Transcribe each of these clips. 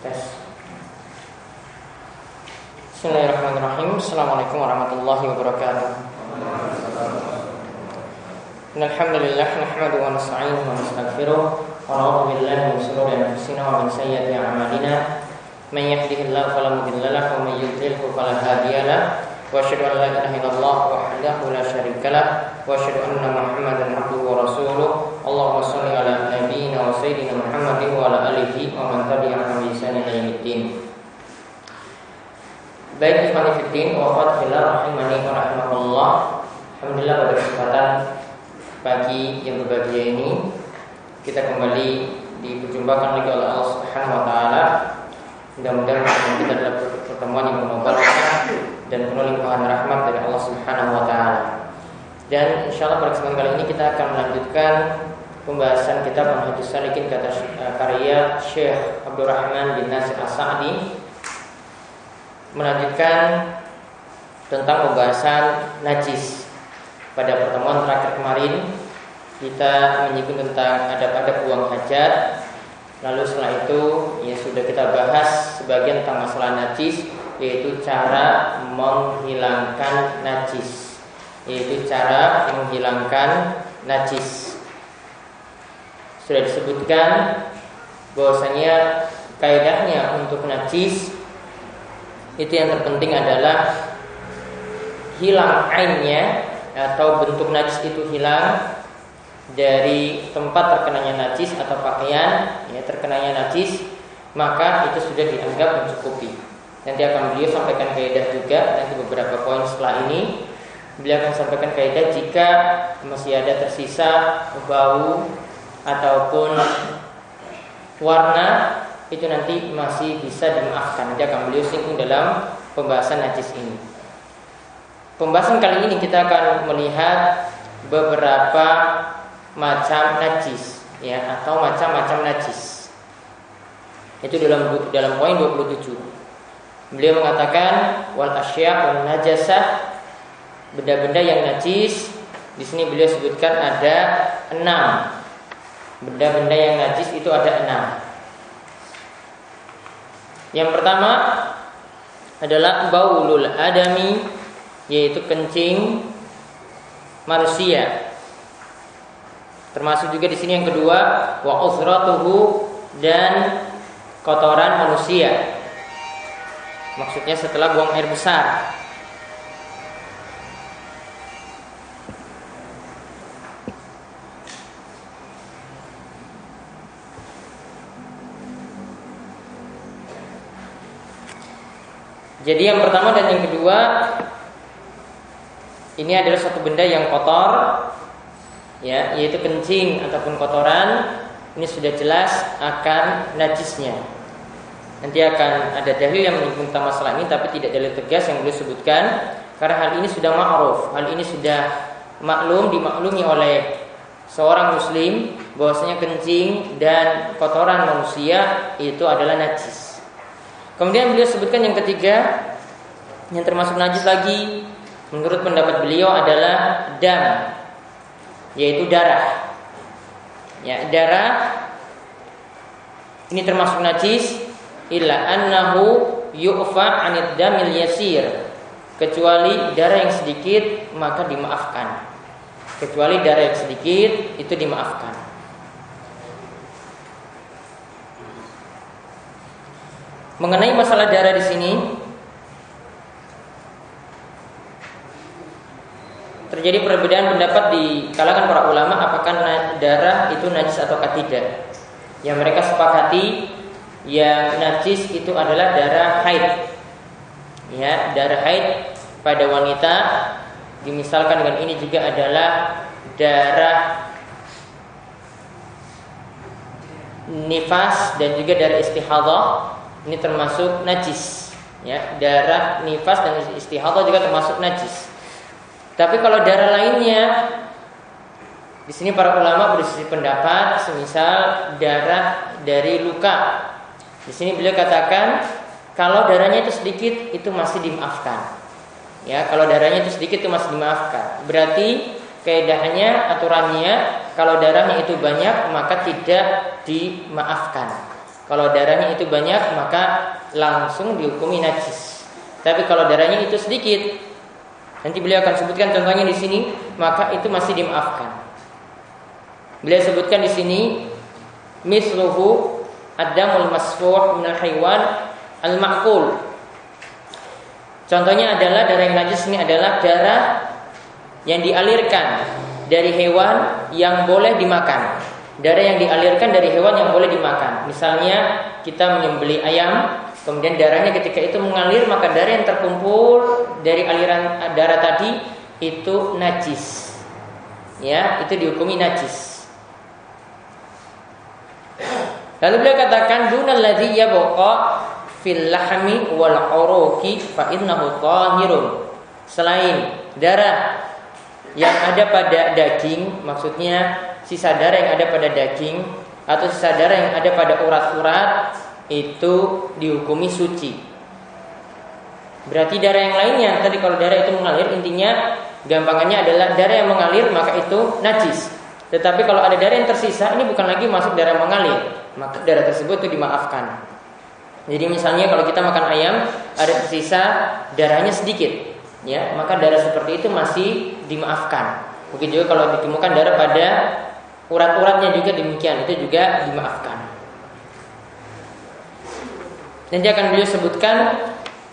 Tes. Bismillahirrahmanirrahim. Assalamualaikum warahmatullahi wabarakatuh. إن الحمد لله نحمده ونستعينه ونستغفره ونعوذ بالله من شرور أنفسنا ومن سيئات أعمالنا من يهده الله فلا مضل له ومن يضلله فلا هادي له وأشهد أن لا إله إلا الله وحده لا شريك له وأشهد أن محمدا عبده ورسوله اللهم صل على نبينا وسيدنا Muhammadin wa ala alihi wa man tabi'ahum bi ihsan ila yaumiddin. Baik ikhwan fillah wa fadhillah rahimani wa rahimakumullah. Alhamdulillah pada kesempatan pagi yang berbahagia ini kita kembali diperjumpakan lagi oleh Allah Subhanahu wa taala. Mudah-mudahan kita adalah pertemuan yang menobatkan dan penuh limpahan rahmat dari Allah Subhanahu wa taala. Dan insya Allah pada kesempatan kali ini kita akan melanjutkan pembahasan kitab Manhajus Salikin kata eh, karya Syekh Abdurrahman bin Nasir As-Sa'di melanjutkan tentang pembahasan najis. Pada pertemuan terakhir kemarin kita menyinggung tentang adab-adab buang hajat. Lalu setelah itu ya sudah kita bahas sebagian tentang masalah najis yaitu cara menghilangkan najis. Yaitu cara menghilangkan najis. Sudah disebutkan bahwasanya kaidahnya untuk najis itu yang terpenting adalah hilang ainnya atau bentuk najis itu hilang dari tempat terkenanya najis atau pakaian ya terkenanya najis maka itu sudah dianggap mencukupi. Nanti akan beliau sampaikan kaidah juga nanti beberapa poin setelah ini beliau akan sampaikan kaidah jika masih ada tersisa bau ataupun warna itu nanti masih bisa dimaafkan. Nanti akan beliau singgung dalam pembahasan najis ini. Pembahasan kali ini kita akan melihat beberapa macam najis ya atau macam-macam najis. Itu dalam dalam poin 27. Beliau mengatakan wal asya' wal najasah benda-benda yang najis di sini beliau sebutkan ada enam benda-benda yang najis itu ada enam yang pertama adalah baulul adami yaitu kencing manusia. Termasuk juga di sini yang kedua wa usratuhu dan kotoran manusia. Maksudnya setelah buang air besar. Jadi yang pertama dan yang kedua ini adalah satu benda yang kotor ya, yaitu kencing ataupun kotoran ini sudah jelas akan najisnya. Nanti akan ada dalil yang menyebut tentang masalah ini tapi tidak dalil tegas yang boleh sebutkan karena hal ini sudah ma'ruf, hal ini sudah maklum dimaklumi oleh seorang muslim bahwasanya kencing dan kotoran manusia itu adalah najis. Kemudian beliau sebutkan yang ketiga yang termasuk najis lagi menurut pendapat beliau adalah dam yaitu darah. Ya, darah ini termasuk najis illa annahu yu'fa 'anid damil yasir kecuali darah yang sedikit maka dimaafkan. Kecuali darah yang sedikit itu dimaafkan. Mengenai masalah darah di sini terjadi perbedaan pendapat di kalangan para ulama apakah darah itu najis atau tidak. Yang mereka sepakati yang najis itu adalah darah haid. Ya, darah haid pada wanita dimisalkan dengan ini juga adalah darah nifas dan juga darah istihadah ini termasuk najis Ya, darah nifas dan istihadah juga termasuk najis. Tapi kalau darah lainnya di sini para ulama berisi pendapat semisal darah dari luka. Di sini beliau katakan kalau darahnya itu sedikit itu masih dimaafkan. Ya, kalau darahnya itu sedikit itu masih dimaafkan. Berarti keedahannya, aturannya kalau darahnya itu banyak maka tidak dimaafkan. Kalau darahnya itu banyak maka langsung dihukumi najis. Tapi kalau darahnya itu sedikit, nanti beliau akan sebutkan contohnya di sini, maka itu masih dimaafkan. Beliau sebutkan di sini misluhu adamul masfuh minal haywan al-ma'kul Contohnya adalah darah yang najis ini adalah darah yang dialirkan dari hewan yang boleh dimakan. Darah yang dialirkan dari hewan yang boleh dimakan. Misalnya kita menyembeli ayam, kemudian darahnya ketika itu mengalir maka darah yang terkumpul dari aliran darah tadi itu najis. Ya, itu dihukumi najis. Lalu beliau katakan dunal ladzi yabqa fil lahmi wal uruqi fa innahu tahirun. Selain darah yang ada pada daging, maksudnya sisa darah yang ada pada daging atau sisa darah yang ada pada urat-urat itu dihukumi suci. Berarti darah yang lainnya tadi kalau darah itu mengalir intinya gampangannya adalah darah yang mengalir maka itu najis. Tetapi kalau ada darah yang tersisa ini bukan lagi masuk darah mengalir, maka darah tersebut itu dimaafkan. Jadi misalnya kalau kita makan ayam ada tersisa darahnya sedikit, ya maka darah seperti itu masih dimaafkan. Mungkin juga kalau ditemukan darah pada urat-uratnya juga demikian, itu juga dimaafkan. Nanti akan beliau sebutkan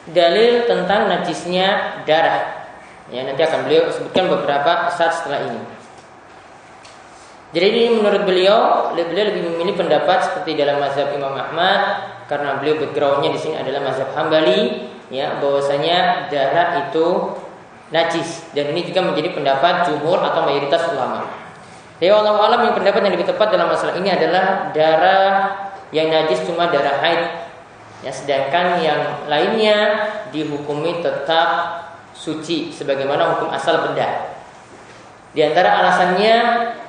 dalil tentang najisnya darah. Ya, nanti akan beliau sebutkan beberapa saat setelah ini. Jadi ini menurut beliau, beliau lebih memilih pendapat seperti dalam mazhab Imam Ahmad karena beliau backgroundnya di sini adalah mazhab Hambali ya bahwasanya darah itu najis dan ini juga menjadi pendapat jumhur atau mayoritas ulama. Ya Allah alam yang pendapat yang lebih tepat dalam masalah ini adalah darah yang najis cuma darah haid. Ya, sedangkan yang lainnya dihukumi tetap suci sebagaimana hukum asal benda. Di antara alasannya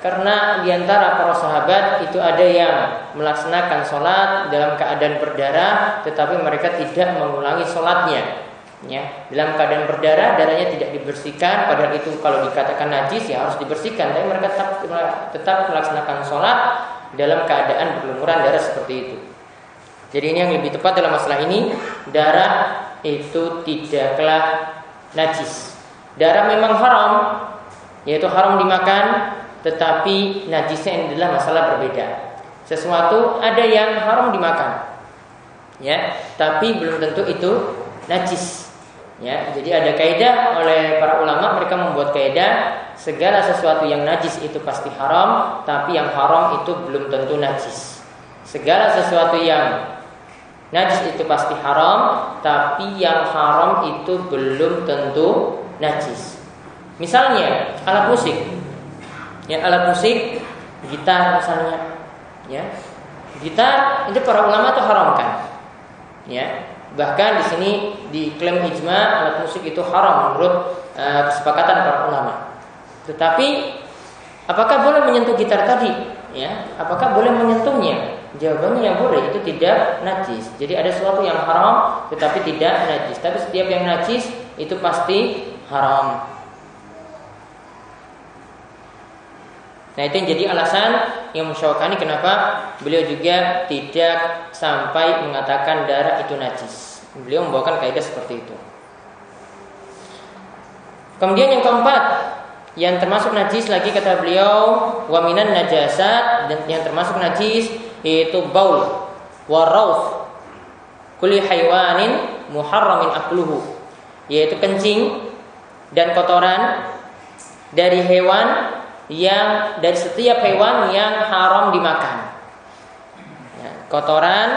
karena di antara para sahabat itu ada yang melaksanakan sholat dalam keadaan berdarah, tetapi mereka tidak mengulangi sholatnya. Ya, dalam keadaan berdarah, darahnya tidak dibersihkan. Padahal itu kalau dikatakan najis ya harus dibersihkan. Tapi mereka tetap tetap melaksanakan sholat dalam keadaan berlumuran darah seperti itu. Jadi ini yang lebih tepat dalam masalah ini darah itu tidaklah najis. Darah memang haram, yaitu haram dimakan tetapi najisnya ini adalah masalah berbeda. Sesuatu ada yang haram dimakan. Ya, tapi belum tentu itu najis. Ya, jadi ada kaidah oleh para ulama mereka membuat kaidah segala sesuatu yang najis itu pasti haram, tapi yang haram itu belum tentu najis. Segala sesuatu yang najis itu pasti haram, tapi yang haram itu belum tentu najis. Misalnya alat musik, ya alat musik gitar misalnya ya gitar itu para ulama itu haramkan ya bahkan di sini diklaim ijma alat musik itu haram menurut uh, kesepakatan para ulama. Tetapi apakah boleh menyentuh gitar tadi? Ya apakah boleh menyentuhnya jawabannya yang boleh itu tidak najis. Jadi ada sesuatu yang haram tetapi tidak najis. Tapi setiap yang najis itu pasti haram Nah itu yang jadi alasan yang musyawarahkan kenapa beliau juga tidak sampai mengatakan darah itu najis. Beliau membawakan kaidah seperti itu. Kemudian yang keempat yang termasuk najis lagi kata beliau waminan najasat dan yang termasuk najis yaitu baul warauf kulli haywanin muharramin akluhu yaitu kencing dan kotoran dari hewan yang dari setiap hewan yang haram dimakan. Ya, kotoran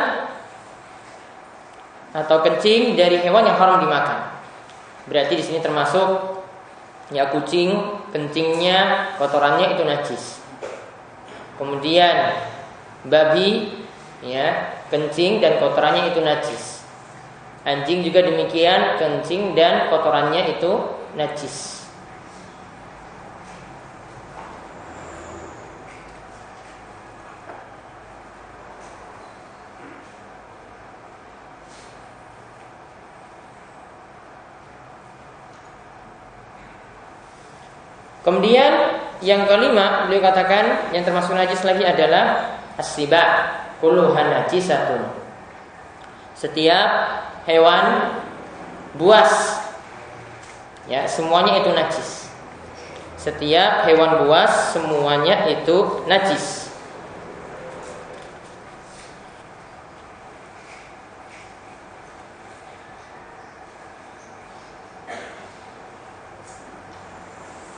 atau kencing dari hewan yang haram dimakan. Berarti di sini termasuk ya kucing, kencingnya, kotorannya itu najis. Kemudian babi, ya kencing dan kotorannya itu najis. Anjing juga demikian, kencing dan kotorannya itu najis. Kemudian yang kelima beliau katakan yang termasuk najis lagi adalah asiba puluhan najisatun. Setiap hewan buas ya semuanya itu najis. Setiap hewan buas semuanya itu najis.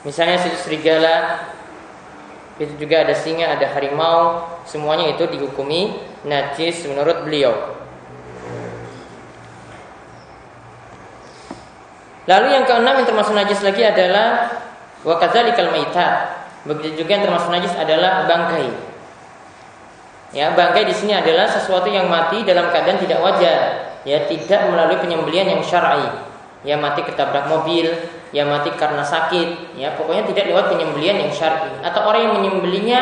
Misalnya serigala itu juga ada singa, ada harimau, semuanya itu dihukumi najis menurut beliau. Lalu yang keenam yang termasuk najis lagi adalah wakadzalikal maitat. Begitu juga yang termasuk najis adalah bangkai. Ya, bangkai di sini adalah sesuatu yang mati dalam keadaan tidak wajar, ya tidak melalui penyembelian yang syar'i. Ya mati ketabrak mobil, ya mati karena sakit, ya pokoknya tidak lewat penyembelian yang syar'i atau orang yang menyembelinya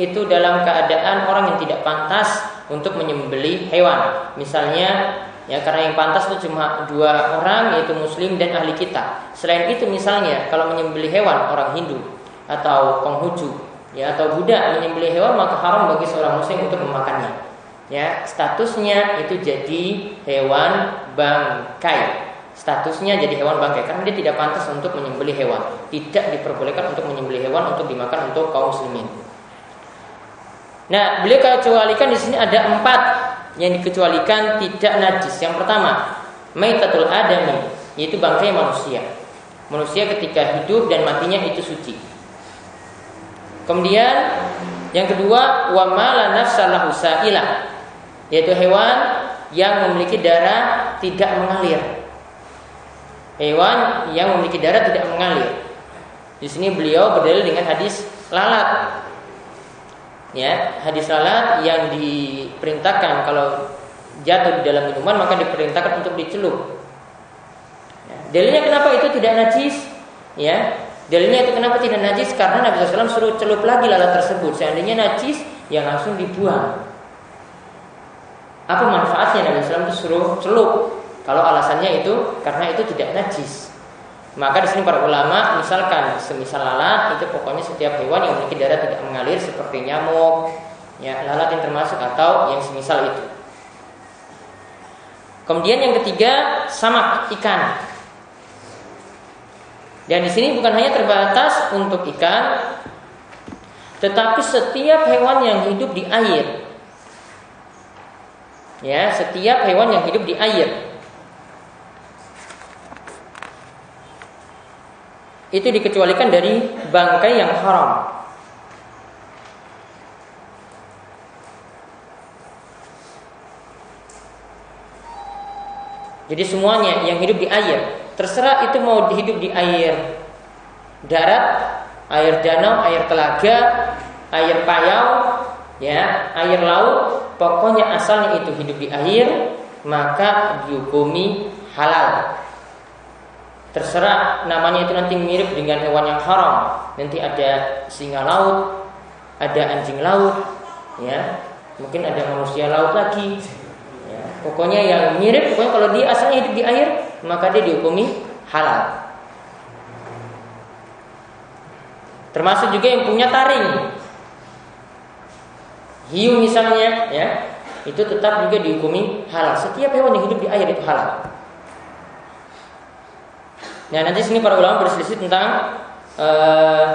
itu dalam keadaan orang yang tidak pantas untuk menyembelih hewan. Misalnya ya karena yang pantas itu cuma dua orang yaitu muslim dan ahli kita. Selain itu misalnya kalau menyembelih hewan orang Hindu atau Konghucu ya atau Buddha menyembelih hewan maka haram bagi seorang muslim untuk memakannya. Ya, statusnya itu jadi hewan bangkai statusnya jadi hewan bangkai karena dia tidak pantas untuk menyembelih hewan. Tidak diperbolehkan untuk menyembelih hewan untuk dimakan untuk kaum muslimin. Nah beliau kecualikan di sini ada empat yang dikecualikan tidak najis. Yang pertama maitatul adami yaitu bangkai manusia. Manusia ketika hidup dan matinya itu suci. Kemudian yang kedua wa mala yaitu hewan yang memiliki darah tidak mengalir hewan yang memiliki darah tidak mengalir. Di sini beliau berdalil dengan hadis lalat. Ya, hadis lalat yang diperintahkan kalau jatuh di dalam minuman maka diperintahkan untuk dicelup. Ya, dalilnya kenapa itu tidak najis? Ya, dalilnya itu kenapa tidak najis? Karena Nabi SAW suruh celup lagi lalat tersebut. Seandainya najis, yang langsung dibuang. Apa manfaatnya Nabi SAW itu suruh celup? Kalau alasannya itu karena itu tidak najis. Maka di sini para ulama misalkan semisal lalat itu pokoknya setiap hewan yang memiliki darah tidak mengalir seperti nyamuk, ya lalat yang termasuk atau yang semisal itu. Kemudian yang ketiga samak ikan. Dan di sini bukan hanya terbatas untuk ikan, tetapi setiap hewan yang hidup di air. Ya, setiap hewan yang hidup di air. Itu dikecualikan dari bangkai yang haram. Jadi semuanya yang hidup di air, terserah itu mau hidup di air darat, air danau, air telaga, air payau, ya, air laut, pokoknya asalnya itu hidup di air, maka dihukumi halal. Terserah namanya itu nanti mirip dengan hewan yang haram. Nanti ada singa laut, ada anjing laut, ya. Mungkin ada manusia laut lagi. Ya. Pokoknya yang mirip, pokoknya kalau dia asalnya hidup di air, maka dia dihukumi halal. Termasuk juga yang punya taring. Hiu misalnya, ya, itu tetap juga dihukumi halal. Setiap hewan yang hidup di air itu halal. Nah nanti sini para ulama berselisih tentang uh,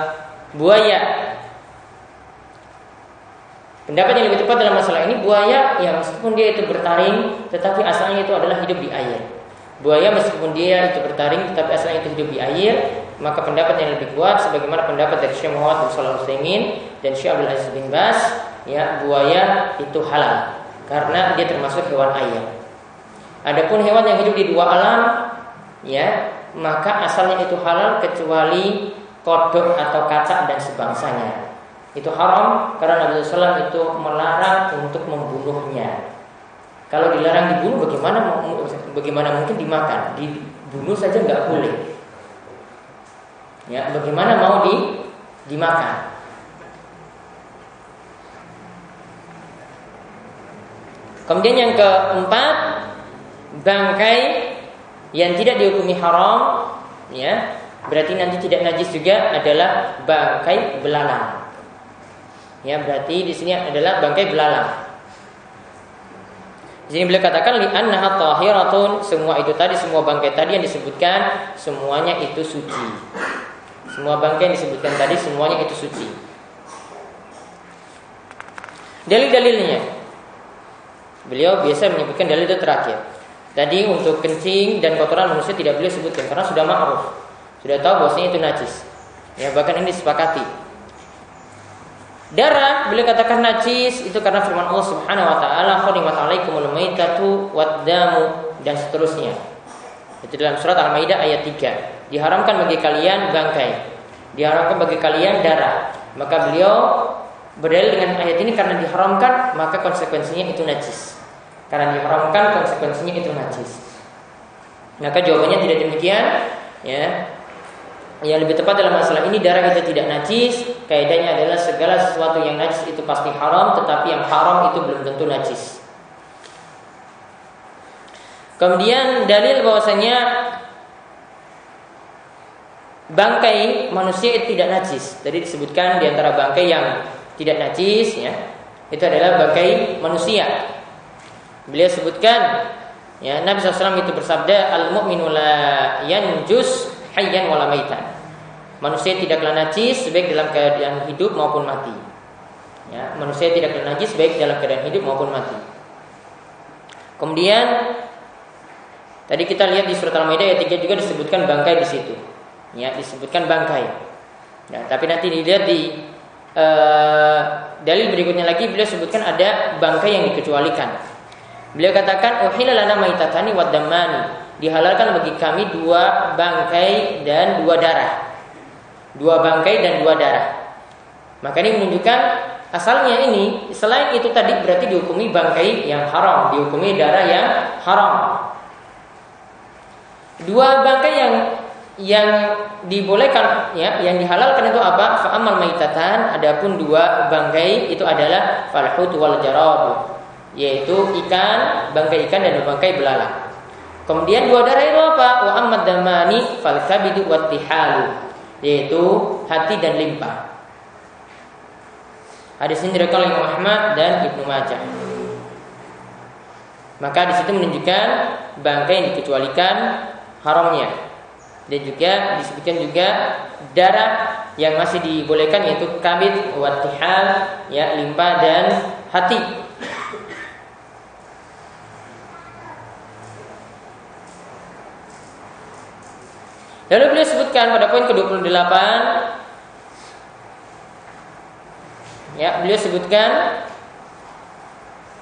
buaya. Pendapat yang lebih tepat dalam masalah ini buaya ya meskipun dia itu bertaring, tetapi asalnya itu adalah hidup di air. Buaya meskipun dia itu bertaring, tetapi asalnya itu hidup di air, maka pendapat yang lebih kuat sebagaimana pendapat dari Syekh Muhammad bin Shalih Utsaimin dan Syekh Abdul Aziz bin Bas, ya buaya itu halal karena dia termasuk hewan air. Adapun hewan yang hidup di dua alam, ya maka asalnya itu halal kecuali kodok atau kacak dan sebangsanya. Itu haram karena Nabi SAW itu melarang untuk membunuhnya. Kalau dilarang dibunuh bagaimana bagaimana mungkin dimakan? Dibunuh saja nggak boleh. Ya, bagaimana mau di dimakan? Kemudian yang keempat, bangkai yang tidak dihukumi haram, ya, berarti nanti tidak najis juga adalah bangkai belalang. Ya, berarti di sini adalah bangkai belalang. Di sini beliau katakan li tahiratun, semua itu tadi semua bangkai tadi yang disebutkan semuanya itu suci. Semua bangkai yang disebutkan tadi semuanya itu suci. Dalil-dalilnya Beliau biasa menyebutkan dalil itu terakhir. Tadi untuk kencing dan kotoran manusia tidak beliau sebutkan karena sudah ma'ruf. Sudah tahu bahwasanya itu najis. Ya, bahkan ini disepakati. Darah beliau katakan najis itu karena firman Allah Subhanahu wa taala khurimat alaikumul maitatu waddamu dan seterusnya. Itu dalam surat Al-Maidah ayat 3. Diharamkan bagi kalian bangkai. Diharamkan bagi kalian darah. Maka beliau berdalil dengan ayat ini karena diharamkan maka konsekuensinya itu najis. Karena diharamkan konsekuensinya itu najis. Maka jawabannya tidak demikian, ya. Yang lebih tepat dalam masalah ini darah itu tidak najis. Kaidahnya adalah segala sesuatu yang najis itu pasti haram, tetapi yang haram itu belum tentu najis. Kemudian dalil bahwasanya bangkai manusia itu tidak najis. Tadi disebutkan di antara bangkai yang tidak najis ya, itu adalah bangkai manusia. Beliau sebutkan ya Nabi SAW itu bersabda al mu'minu la yanjus hayyan wala maitan. Manusia tidaklah najis baik dalam keadaan hidup maupun mati. Ya, manusia tidaklah najis baik dalam keadaan hidup maupun mati. Kemudian tadi kita lihat di surat Al-Maidah ayat 3 juga disebutkan bangkai di situ. Ya, disebutkan bangkai. Ya, tapi nanti dilihat di uh, dalil berikutnya lagi beliau sebutkan ada bangkai yang dikecualikan. Beliau katakan uhilalana maitatani wad Dihalalkan bagi kami dua bangkai dan dua darah. Dua bangkai dan dua darah. Maka ini menunjukkan asalnya ini selain itu tadi berarti dihukumi bangkai yang haram, dihukumi darah yang haram. Dua bangkai yang yang dibolehkan ya, yang dihalalkan itu apa? Fa'amal maitatan, adapun dua bangkai itu adalah falhut wal jarab yaitu ikan, bangkai ikan dan bangkai belalang. Kemudian dua darah itu apa? Wa ammad damani fal kabidu wattihalu yaitu hati dan limpa. Hadis ini direkam oleh Muhammad dan Ibnu Majah. Maka di situ menunjukkan bangkai yang dikecualikan haramnya. Dan juga disebutkan juga darah yang masih dibolehkan yaitu kabid, wattihal, ya limpa dan hati. Lalu beliau sebutkan pada poin ke-28 Ya, beliau sebutkan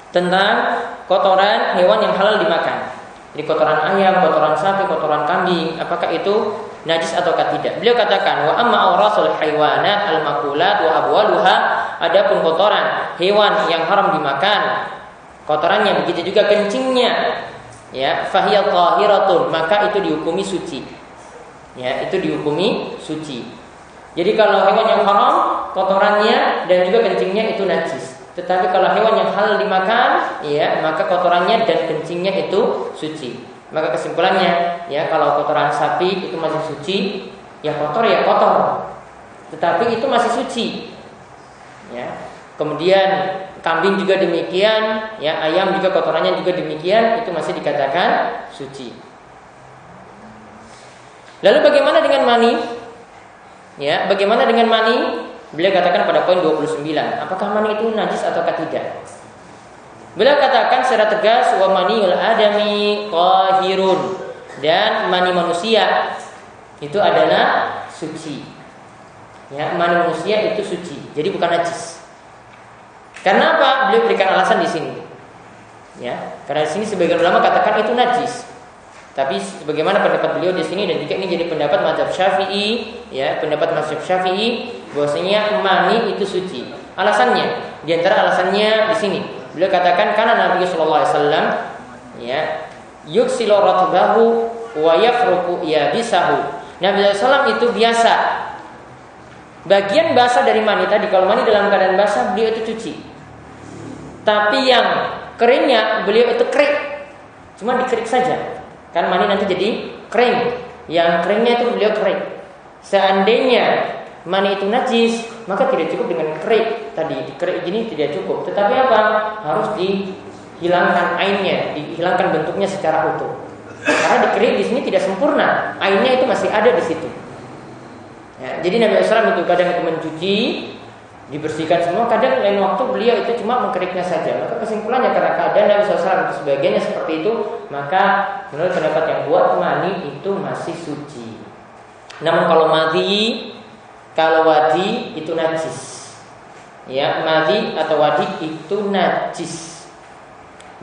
tentang kotoran hewan yang halal dimakan. Jadi kotoran ayam, kotoran sapi, kotoran kambing, apakah itu najis atau tidak? Beliau katakan wa amma aurasul haywanat al makulat wa abwaluha adapun kotoran hewan yang haram dimakan, kotorannya begitu juga kencingnya, ya fahiyat maka itu dihukumi suci ya itu dihukumi suci. Jadi kalau hewan yang haram kotorannya dan juga kencingnya itu najis. Tetapi kalau hewan yang halal dimakan, ya maka kotorannya dan kencingnya itu suci. Maka kesimpulannya, ya kalau kotoran sapi itu masih suci, ya kotor ya kotor. Tetapi itu masih suci. Ya. Kemudian kambing juga demikian, ya ayam juga kotorannya juga demikian, itu masih dikatakan suci. Lalu bagaimana dengan mani? Ya, bagaimana dengan mani? Beliau katakan pada poin 29, apakah mani itu najis atau tidak? Beliau katakan secara tegas wa maniul adami qahirun dan mani manusia itu adalah suci. Ya, mani manusia itu suci. Jadi bukan najis. Karena apa? Beliau berikan alasan di sini. Ya, karena di sini sebagian ulama katakan itu najis. Tapi bagaimana pendapat beliau di sini dan jika ini jadi pendapat mazhab Syafi'i, ya, pendapat mazhab Syafi'i bahwasanya mani itu suci. Alasannya, di antara alasannya di sini. Beliau katakan karena Nabi Shallallahu Alaihi Wasallam ya yuksilu ratbahu wa ya bisahu. Nabi SAW itu biasa bagian basah dari mani tadi kalau mani dalam keadaan basah beliau itu cuci. Tapi yang keringnya beliau itu kerik, cuma dikerik saja. Kan mani nanti jadi kering. Yang keringnya itu beliau kerik. Seandainya mani itu najis, maka tidak cukup dengan kerik tadi. Kerik ini tidak cukup. Tetapi apa? Harus dihilangkan ainnya, dihilangkan bentuknya secara utuh. Karena dikerik di sini tidak sempurna, ainnya itu masih ada di situ. Ya, jadi Nabi SAW itu kadang itu mencuci, dibersihkan semua. Kadang lain waktu beliau itu cuma mengkeriknya saja. Maka kesimpulannya karena keadaan Nabi SAW itu sebagiannya seperti itu, maka menurut pendapat yang kuat mani itu masih suci. Namun kalau mati kalau wadi itu najis. Ya, madi atau wadi itu najis.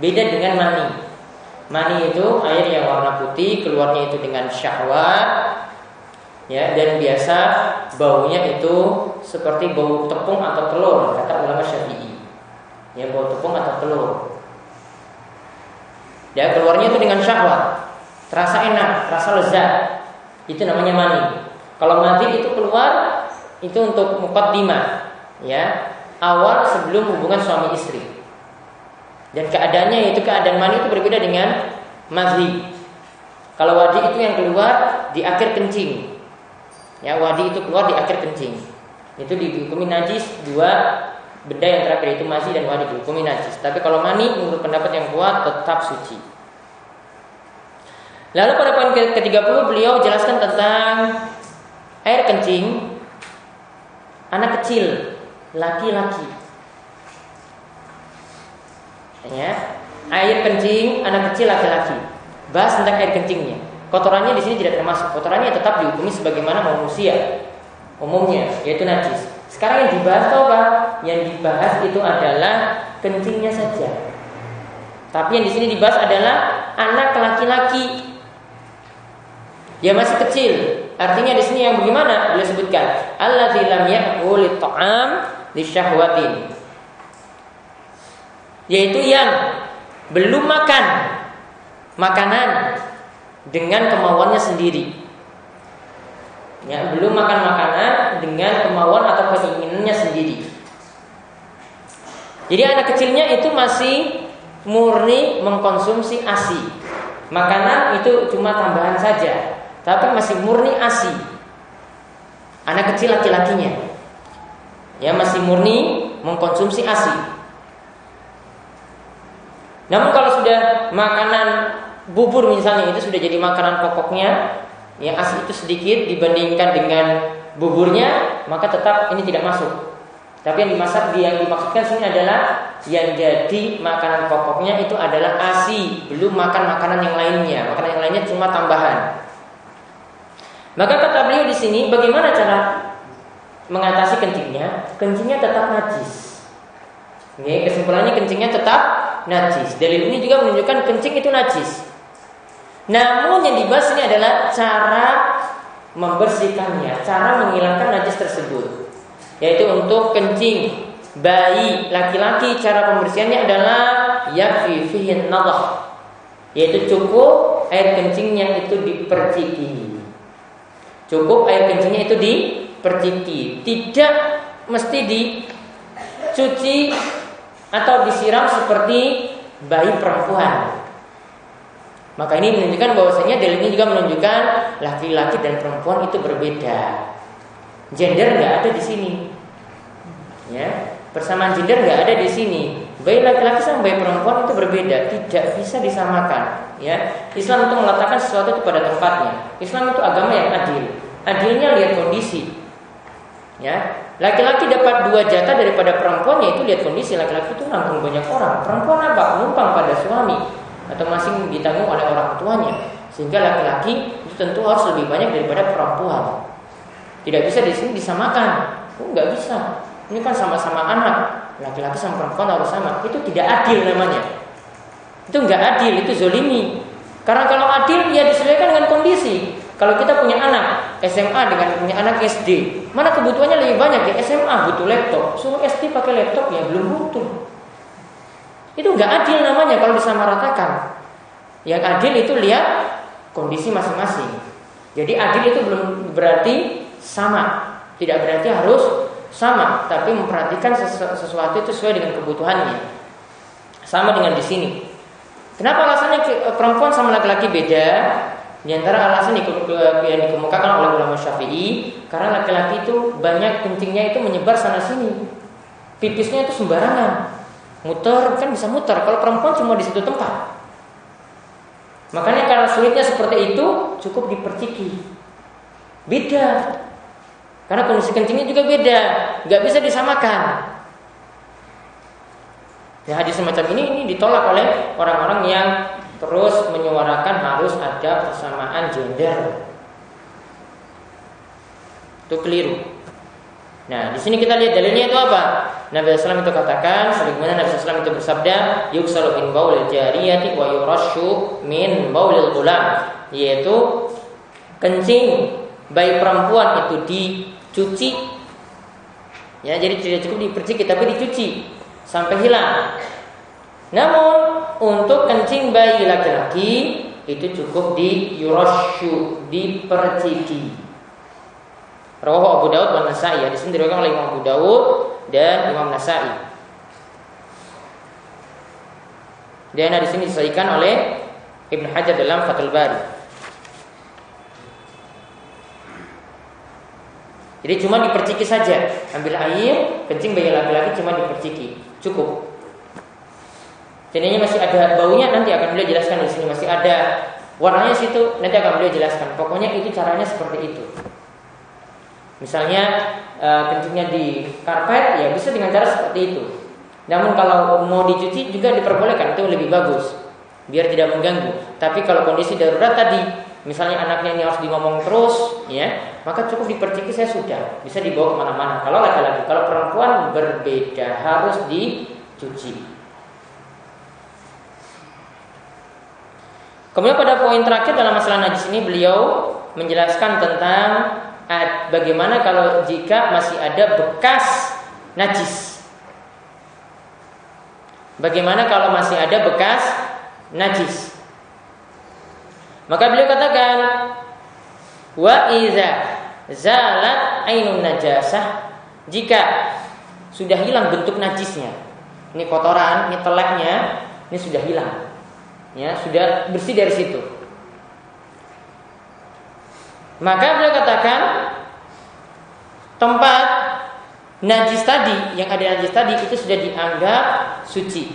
Beda dengan mani. Mani itu air yang warna putih, keluarnya itu dengan syahwat. Ya, dan biasa baunya itu seperti bau tepung atau telur, kata ulama Syafi'i. Ya, bau tepung atau telur. Ya, keluarnya itu dengan syahwat. Terasa enak, terasa lezat. Itu namanya mani. Kalau mati itu keluar itu untuk mukaddimah ya awal sebelum hubungan suami istri dan keadaannya itu keadaan mani itu berbeda dengan mazhi kalau wadi itu yang keluar di akhir kencing ya wadi itu keluar di akhir kencing itu dihukumi najis dua benda yang terakhir itu mazhi dan wadi dihukumi najis tapi kalau mani menurut pendapat yang kuat tetap suci lalu pada poin ke-30 beliau jelaskan tentang air kencing anak kecil, laki-laki. Ya, air kencing anak kecil laki-laki. Bahas tentang air kencingnya. Kotorannya di sini tidak termasuk. Kotorannya tetap dihukumi sebagaimana manusia umumnya, yaitu najis. Sekarang yang dibahas apa? Yang dibahas itu adalah kencingnya saja. Tapi yang di sini dibahas adalah anak laki-laki. Dia masih kecil, Artinya di sini yang bagaimana? Beliau sebutkan allazi lam ya'kul ta'am li syahwatin. Yaitu yang belum makan makanan dengan kemauannya sendiri. Ya, belum makan makanan dengan kemauan atau keinginannya sendiri. Jadi anak kecilnya itu masih murni mengkonsumsi ASI. Makanan itu cuma tambahan saja tapi masih murni ASI. Anak kecil laki-lakinya. Ya masih murni mengkonsumsi ASI. Namun kalau sudah makanan bubur misalnya itu sudah jadi makanan pokoknya, yang ASI itu sedikit dibandingkan dengan buburnya, maka tetap ini tidak masuk. Tapi yang dimasak yang dimaksudkan sini adalah yang jadi makanan pokoknya itu adalah ASI, belum makan makanan yang lainnya. Makanan yang lainnya cuma tambahan. Maka kata beliau di sini bagaimana cara mengatasi kencingnya? Kencingnya tetap najis. Ini kesimpulannya kencingnya tetap najis. Dalil ini juga menunjukkan kencing itu najis. Namun yang dibahas ini adalah cara membersihkannya, cara menghilangkan najis tersebut. Yaitu untuk kencing bayi laki-laki cara pembersihannya adalah yakfi fihi nadah. Yaitu cukup air kencingnya itu diperciki. Cukup air kencingnya itu diperciki, tidak mesti dicuci atau disiram seperti bayi perempuan. Maka ini menunjukkan bahwasanya dalil ini juga menunjukkan laki-laki dan perempuan itu berbeda. Gender nggak ada di sini. Ya, persamaan gender nggak ada di sini. Bayi laki-laki sama bayi perempuan itu berbeda, tidak bisa disamakan. Ya Islam itu meletakkan sesuatu itu pada tempatnya. Islam itu agama yang adil. Adilnya lihat kondisi. Ya laki-laki dapat dua jatah daripada perempuan yaitu lihat kondisi laki-laki itu nanggung banyak orang. Perempuan apa? Numpang pada suami atau masih ditanggung oleh orang tuanya sehingga laki-laki itu tentu harus lebih banyak daripada perempuan. Tidak bisa di sini disamakan. Oh, nggak bisa. Ini kan sama-sama anak. Laki-laki sama perempuan harus sama. Itu tidak adil namanya. Itu nggak adil, itu zolimi. Karena kalau adil ya disesuaikan dengan kondisi. Kalau kita punya anak SMA dengan punya anak SD, mana kebutuhannya lebih banyak ya SMA butuh laptop, suruh SD pakai laptop ya belum butuh. Itu nggak adil namanya kalau disamaratakan. Yang adil itu lihat kondisi masing-masing. Jadi adil itu belum berarti sama. Tidak berarti harus sama, tapi memperhatikan sesuatu itu sesuai dengan kebutuhannya. Sama dengan di sini. Kenapa alasannya perempuan sama laki-laki beda? Di antara alasan yang dikemukakan oleh ulama Syafi'i karena laki-laki itu banyak kencingnya itu menyebar sana sini. Pipisnya itu sembarangan. Muter kan bisa muter. Kalau perempuan cuma di situ tempat. Makanya karena sulitnya seperti itu cukup diperciki. Beda. Karena kondisi kencingnya juga beda, nggak bisa disamakan. Ya hadis semacam ini ini ditolak oleh orang-orang yang terus menyuarakan harus ada persamaan gender. Itu keliru. Nah, di sini kita lihat dalilnya itu apa? Nabi SAW itu katakan, sebagaimana Nabi SAW itu bersabda, "Yuksalu min baulil jariyati wa yurashu min baulil gulam." Yaitu kencing bayi perempuan itu dicuci. Ya, jadi tidak cukup diperciki tapi dicuci sampai hilang. Namun untuk kencing bayi laki-laki itu cukup di yurashu, diperciki. Rawahu Abu Daud dan Nasai. Di sini diriwayatkan oleh Imam Abu Daud dan Imam Nasai. Dan di sini disahkan oleh Ibn Hajar dalam Fathul Bari. Jadi cuma diperciki saja, ambil air, kencing bayi laki-laki cuma diperciki, cukup. Jadinya masih ada baunya nanti akan beliau jelaskan di sini masih ada warnanya situ nanti akan beliau jelaskan. Pokoknya itu caranya seperti itu. Misalnya kencingnya di karpet ya bisa dengan cara seperti itu. Namun kalau mau dicuci juga diperbolehkan itu lebih bagus biar tidak mengganggu. Tapi kalau kondisi darurat tadi misalnya anaknya ini harus ngomong terus ya maka cukup diperciki saya sudah bisa dibawa ke mana-mana kalau laki-laki kalau perempuan berbeda harus dicuci Kemudian pada poin terakhir dalam masalah najis ini beliau menjelaskan tentang bagaimana kalau jika masih ada bekas najis. Bagaimana kalau masih ada bekas najis? Maka beliau katakan wa iza zalat ainun najasah jika sudah hilang bentuk najisnya. Ini kotoran, ini teleknya, ini sudah hilang ya sudah bersih dari situ. Maka beliau katakan tempat najis tadi yang ada najis tadi itu sudah dianggap suci.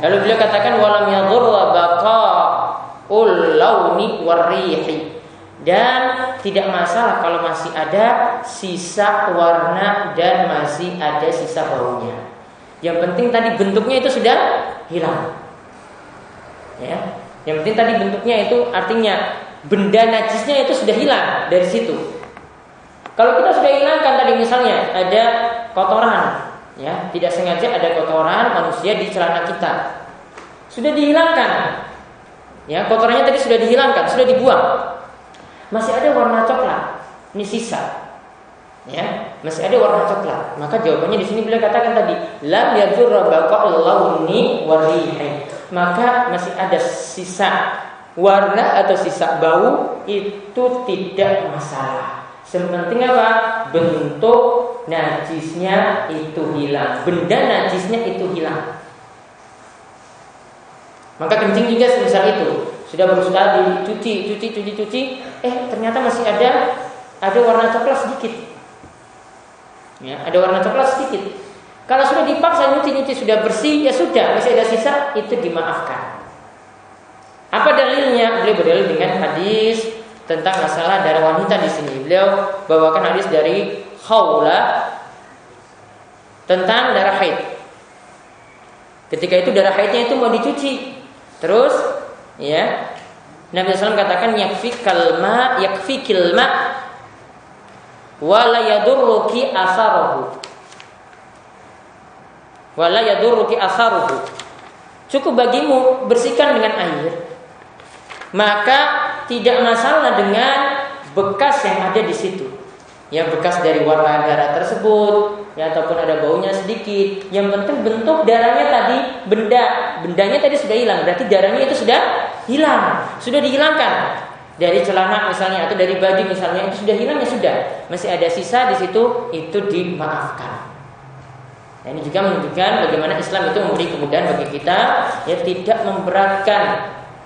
Lalu beliau katakan walam yadhurra baqa'ul launi warrihi dan tidak masalah kalau masih ada sisa warna dan masih ada sisa baunya. Yang penting tadi bentuknya itu sudah hilang. Ya. Yang penting tadi bentuknya itu artinya benda najisnya itu sudah hilang dari situ. Kalau kita sudah hilangkan tadi misalnya ada kotoran, ya tidak sengaja ada kotoran manusia di celana kita, sudah dihilangkan, ya kotorannya tadi sudah dihilangkan, sudah dibuang, masih ada warna coklat, ini sisa, ya masih ada warna coklat. Maka jawabannya di sini beliau katakan tadi, lam yadzurra baqa'ul maka masih ada sisa warna atau sisa bau itu tidak masalah. Sepenting apa? Bentuk najisnya itu hilang, benda najisnya itu hilang. Maka kencing juga sebesar itu. Sudah berusaha dicuci, cuci, cuci, cuci, eh ternyata masih ada ada warna coklat sedikit. Ya, ada warna coklat sedikit. Kalau sudah dipaksa nyuci-nyuci sudah bersih, ya sudah, masih ada sisa, itu dimaafkan. Apa dalilnya? Beliau berdalil dengan hadis tentang masalah darah wanita di sini. Beliau bawakan hadis dari Khawla tentang darah haid. Ketika itu darah haidnya itu mau dicuci. Terus ya Nabi SAW katakan yakfikal ma yakfikil ma wala yadurruki asarohu wala yadurruki asaruhu. Cukup bagimu bersihkan dengan air. Maka tidak masalah dengan bekas yang ada di situ. yang bekas dari warna darah tersebut ya ataupun ada baunya sedikit. Yang penting bentuk darahnya tadi benda. Bendanya tadi sudah hilang berarti darahnya itu sudah hilang. Sudah dihilangkan. Dari celana misalnya atau dari baju misalnya itu sudah hilang ya sudah. Masih ada sisa di situ itu dimaafkan. Nah, ini juga menunjukkan bagaimana Islam itu memberi kemudahan bagi kita ya tidak memberatkan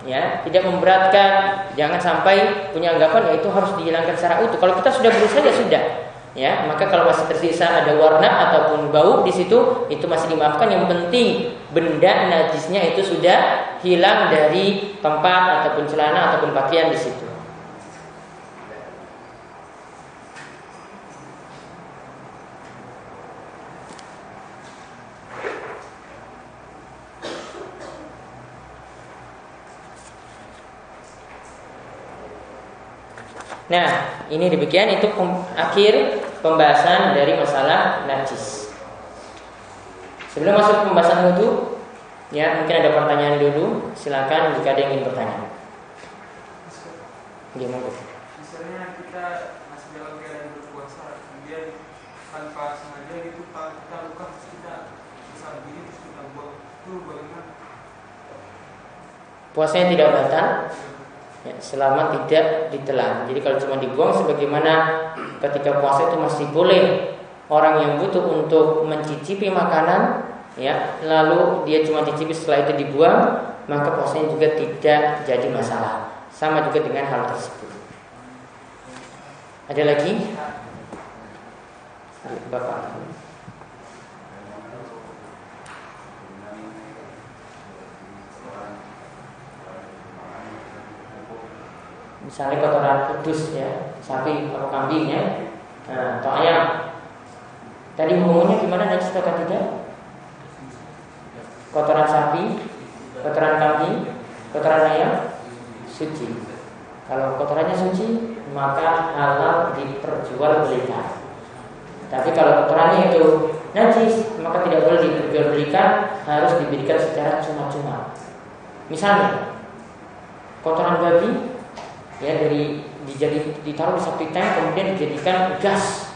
ya tidak memberatkan jangan sampai punya anggapan ya itu harus dihilangkan secara utuh. Kalau kita sudah berusaha ya sudah. Ya maka kalau masih tersisa ada warna ataupun bau di situ itu masih dimaafkan. Yang penting benda najisnya itu sudah hilang dari tempat ataupun celana ataupun pakaian di situ. Nah, ini demikian itu akhir pembahasan dari masalah najis. Sebelum masuk pembahasan wudhu, Ya, mungkin ada pertanyaan dulu. Silakan jika ada yang ingin bertanya. Gimana? Misalnya kita masih dalam keadaan berpuasa, kemudian tanpa sengaja gitu kita luka terus kita bisa begini terus kita buang itu bagaimana? Puasanya tidak batal ya, selama tidak ditelan. Jadi kalau cuma dibuang sebagaimana ketika puasa itu masih boleh. Orang yang butuh untuk mencicipi makanan ya lalu dia cuma dicibis setelah itu dibuang maka puasanya juga tidak jadi masalah. Sama juga dengan hal tersebut. Ada lagi? Bapak misalnya kotoran kudus ya sapi atau kambing ya nah, atau ayam tadi hukumnya gimana nanti atau tidak kotoran sapi, kotoran kambing, kotoran ayam suci. Kalau kotorannya suci, maka halal diperjualbelikan. Tapi kalau kotorannya itu najis, maka tidak boleh diperjualbelikan, harus diberikan secara cuma-cuma. Misalnya, kotoran babi ya dari dijadi ditaruh di sapi tank kemudian dijadikan gas.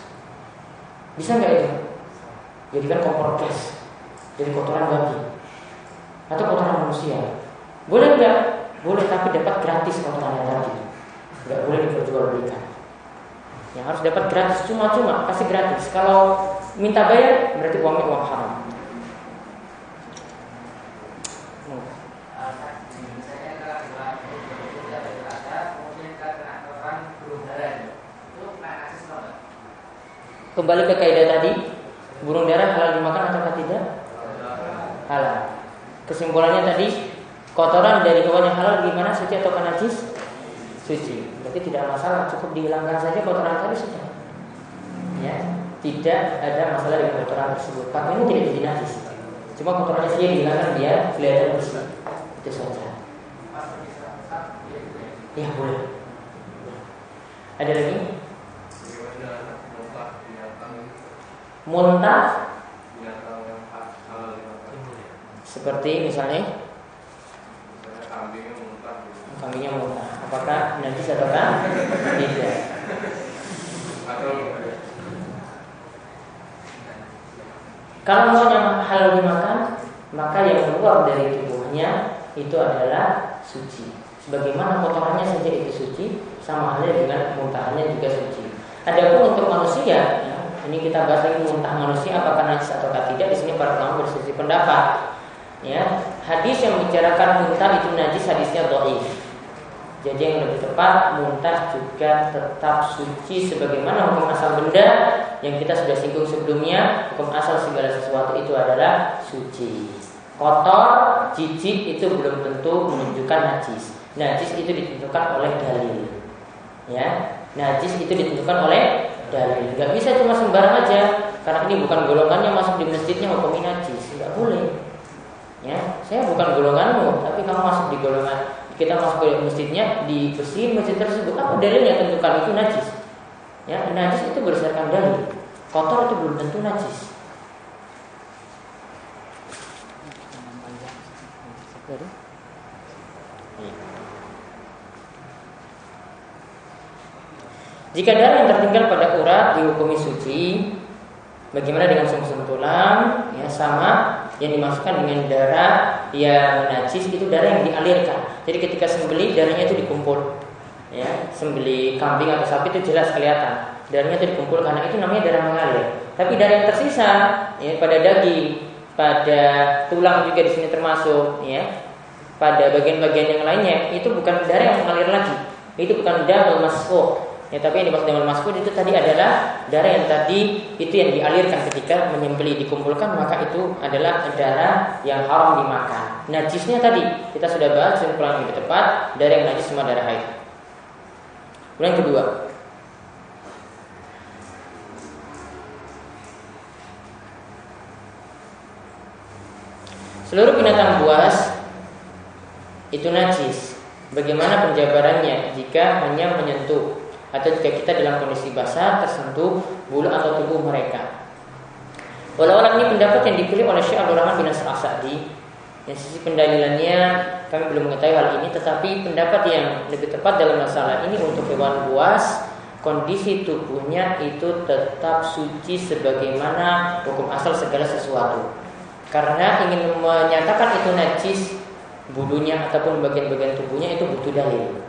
Bisa nggak itu? Jadikan kompor gas dari kotoran babi atau kotoran manusia. Boleh enggak? Boleh tapi dapat gratis kotorannya tadi. Enggak boleh diperjualbelikan. Yang harus dapat gratis cuma-cuma, kasih gratis. Kalau minta bayar berarti uangnya uang haram. Kembali ke kaidah tadi, burung darah halal dimakan atau tidak? Halal. Kesimpulannya tadi kotoran dari hewan yang halal gimana suci atau najis? Suci. Berarti tidak masalah, cukup dihilangkan saja kotoran tadi sudah. Ya, tidak ada masalah dengan kotoran tersebut. Ini tidak jadi najis. Cuma kotorannya saja dihilangkan dia kelihatan bersih. Itu saja. Ya boleh. Ada lagi? Muntah Seperti misalnya kambingnya muntah. Apakah nanti ataukah tidak? Kalau maunya hal dimakan, maka yang keluar dari tubuhnya itu adalah suci. Sebagaimana kotorannya saja itu suci, sama halnya dengan muntahannya juga suci. Adapun untuk manusia, ini kita bahas lagi muntah manusia apakah najis atau tidak. Di sini para ulama berselisih pendapat ya. Hadis yang membicarakan muntah itu najis hadisnya doif jadi yang lebih tepat muntah juga tetap suci sebagaimana hukum asal benda yang kita sudah singgung sebelumnya. Hukum asal segala sesuatu itu adalah suci. Kotor jijik itu belum tentu menunjukkan najis. Najis itu ditentukan oleh dalil ya. Najis itu ditentukan oleh dalil nggak bisa cuma sembarang aja karena ini bukan golongannya masuk di masjidnya hukum najis nggak boleh Ya, saya bukan golonganmu, tapi kamu masuk di golongan kita masuk ke masjidnya di besi masjid tersebut apa dalilnya tentukan itu najis. Ya, najis itu berdasarkan dalil. Kotor itu belum tentu najis. Jika darah yang tertinggal pada urat dihukumi suci, bagaimana dengan sumsum tulang? Ya sama yang dimasukkan dengan darah yang najis itu darah yang dialirkan. Jadi ketika sembeli darahnya itu dikumpul. Ya, sembeli kambing atau sapi itu jelas kelihatan. Darahnya itu dikumpul karena itu namanya darah mengalir. Tapi darah yang tersisa ya, pada daging, pada tulang juga di sini termasuk ya. Pada bagian-bagian yang lainnya itu bukan darah yang mengalir lagi. Itu bukan darah masuk Ya, tapi yang dimaksud dengan maskud itu tadi adalah darah yang tadi itu yang dialirkan ketika menyembeli dikumpulkan maka itu adalah darah yang haram dimakan. Najisnya tadi kita sudah bahas pulang lebih tepat darah yang najis semua darah haid. Kemudian kedua, Seluruh binatang buas itu najis. Bagaimana penjabarannya jika hanya menyentuh atau jika kita dalam kondisi basah tersentuh bulu atau tubuh mereka. Walau ini pendapat yang dipilih oleh Syekh Abdul Rahman bin Nasr. Yang sisi pendalilannya kami belum mengetahui hal ini, tetapi pendapat yang lebih tepat dalam masalah ini untuk hewan buas kondisi tubuhnya itu tetap suci sebagaimana hukum asal segala sesuatu. Karena ingin menyatakan itu najis bulunya ataupun bagian-bagian tubuhnya itu butuh dalil.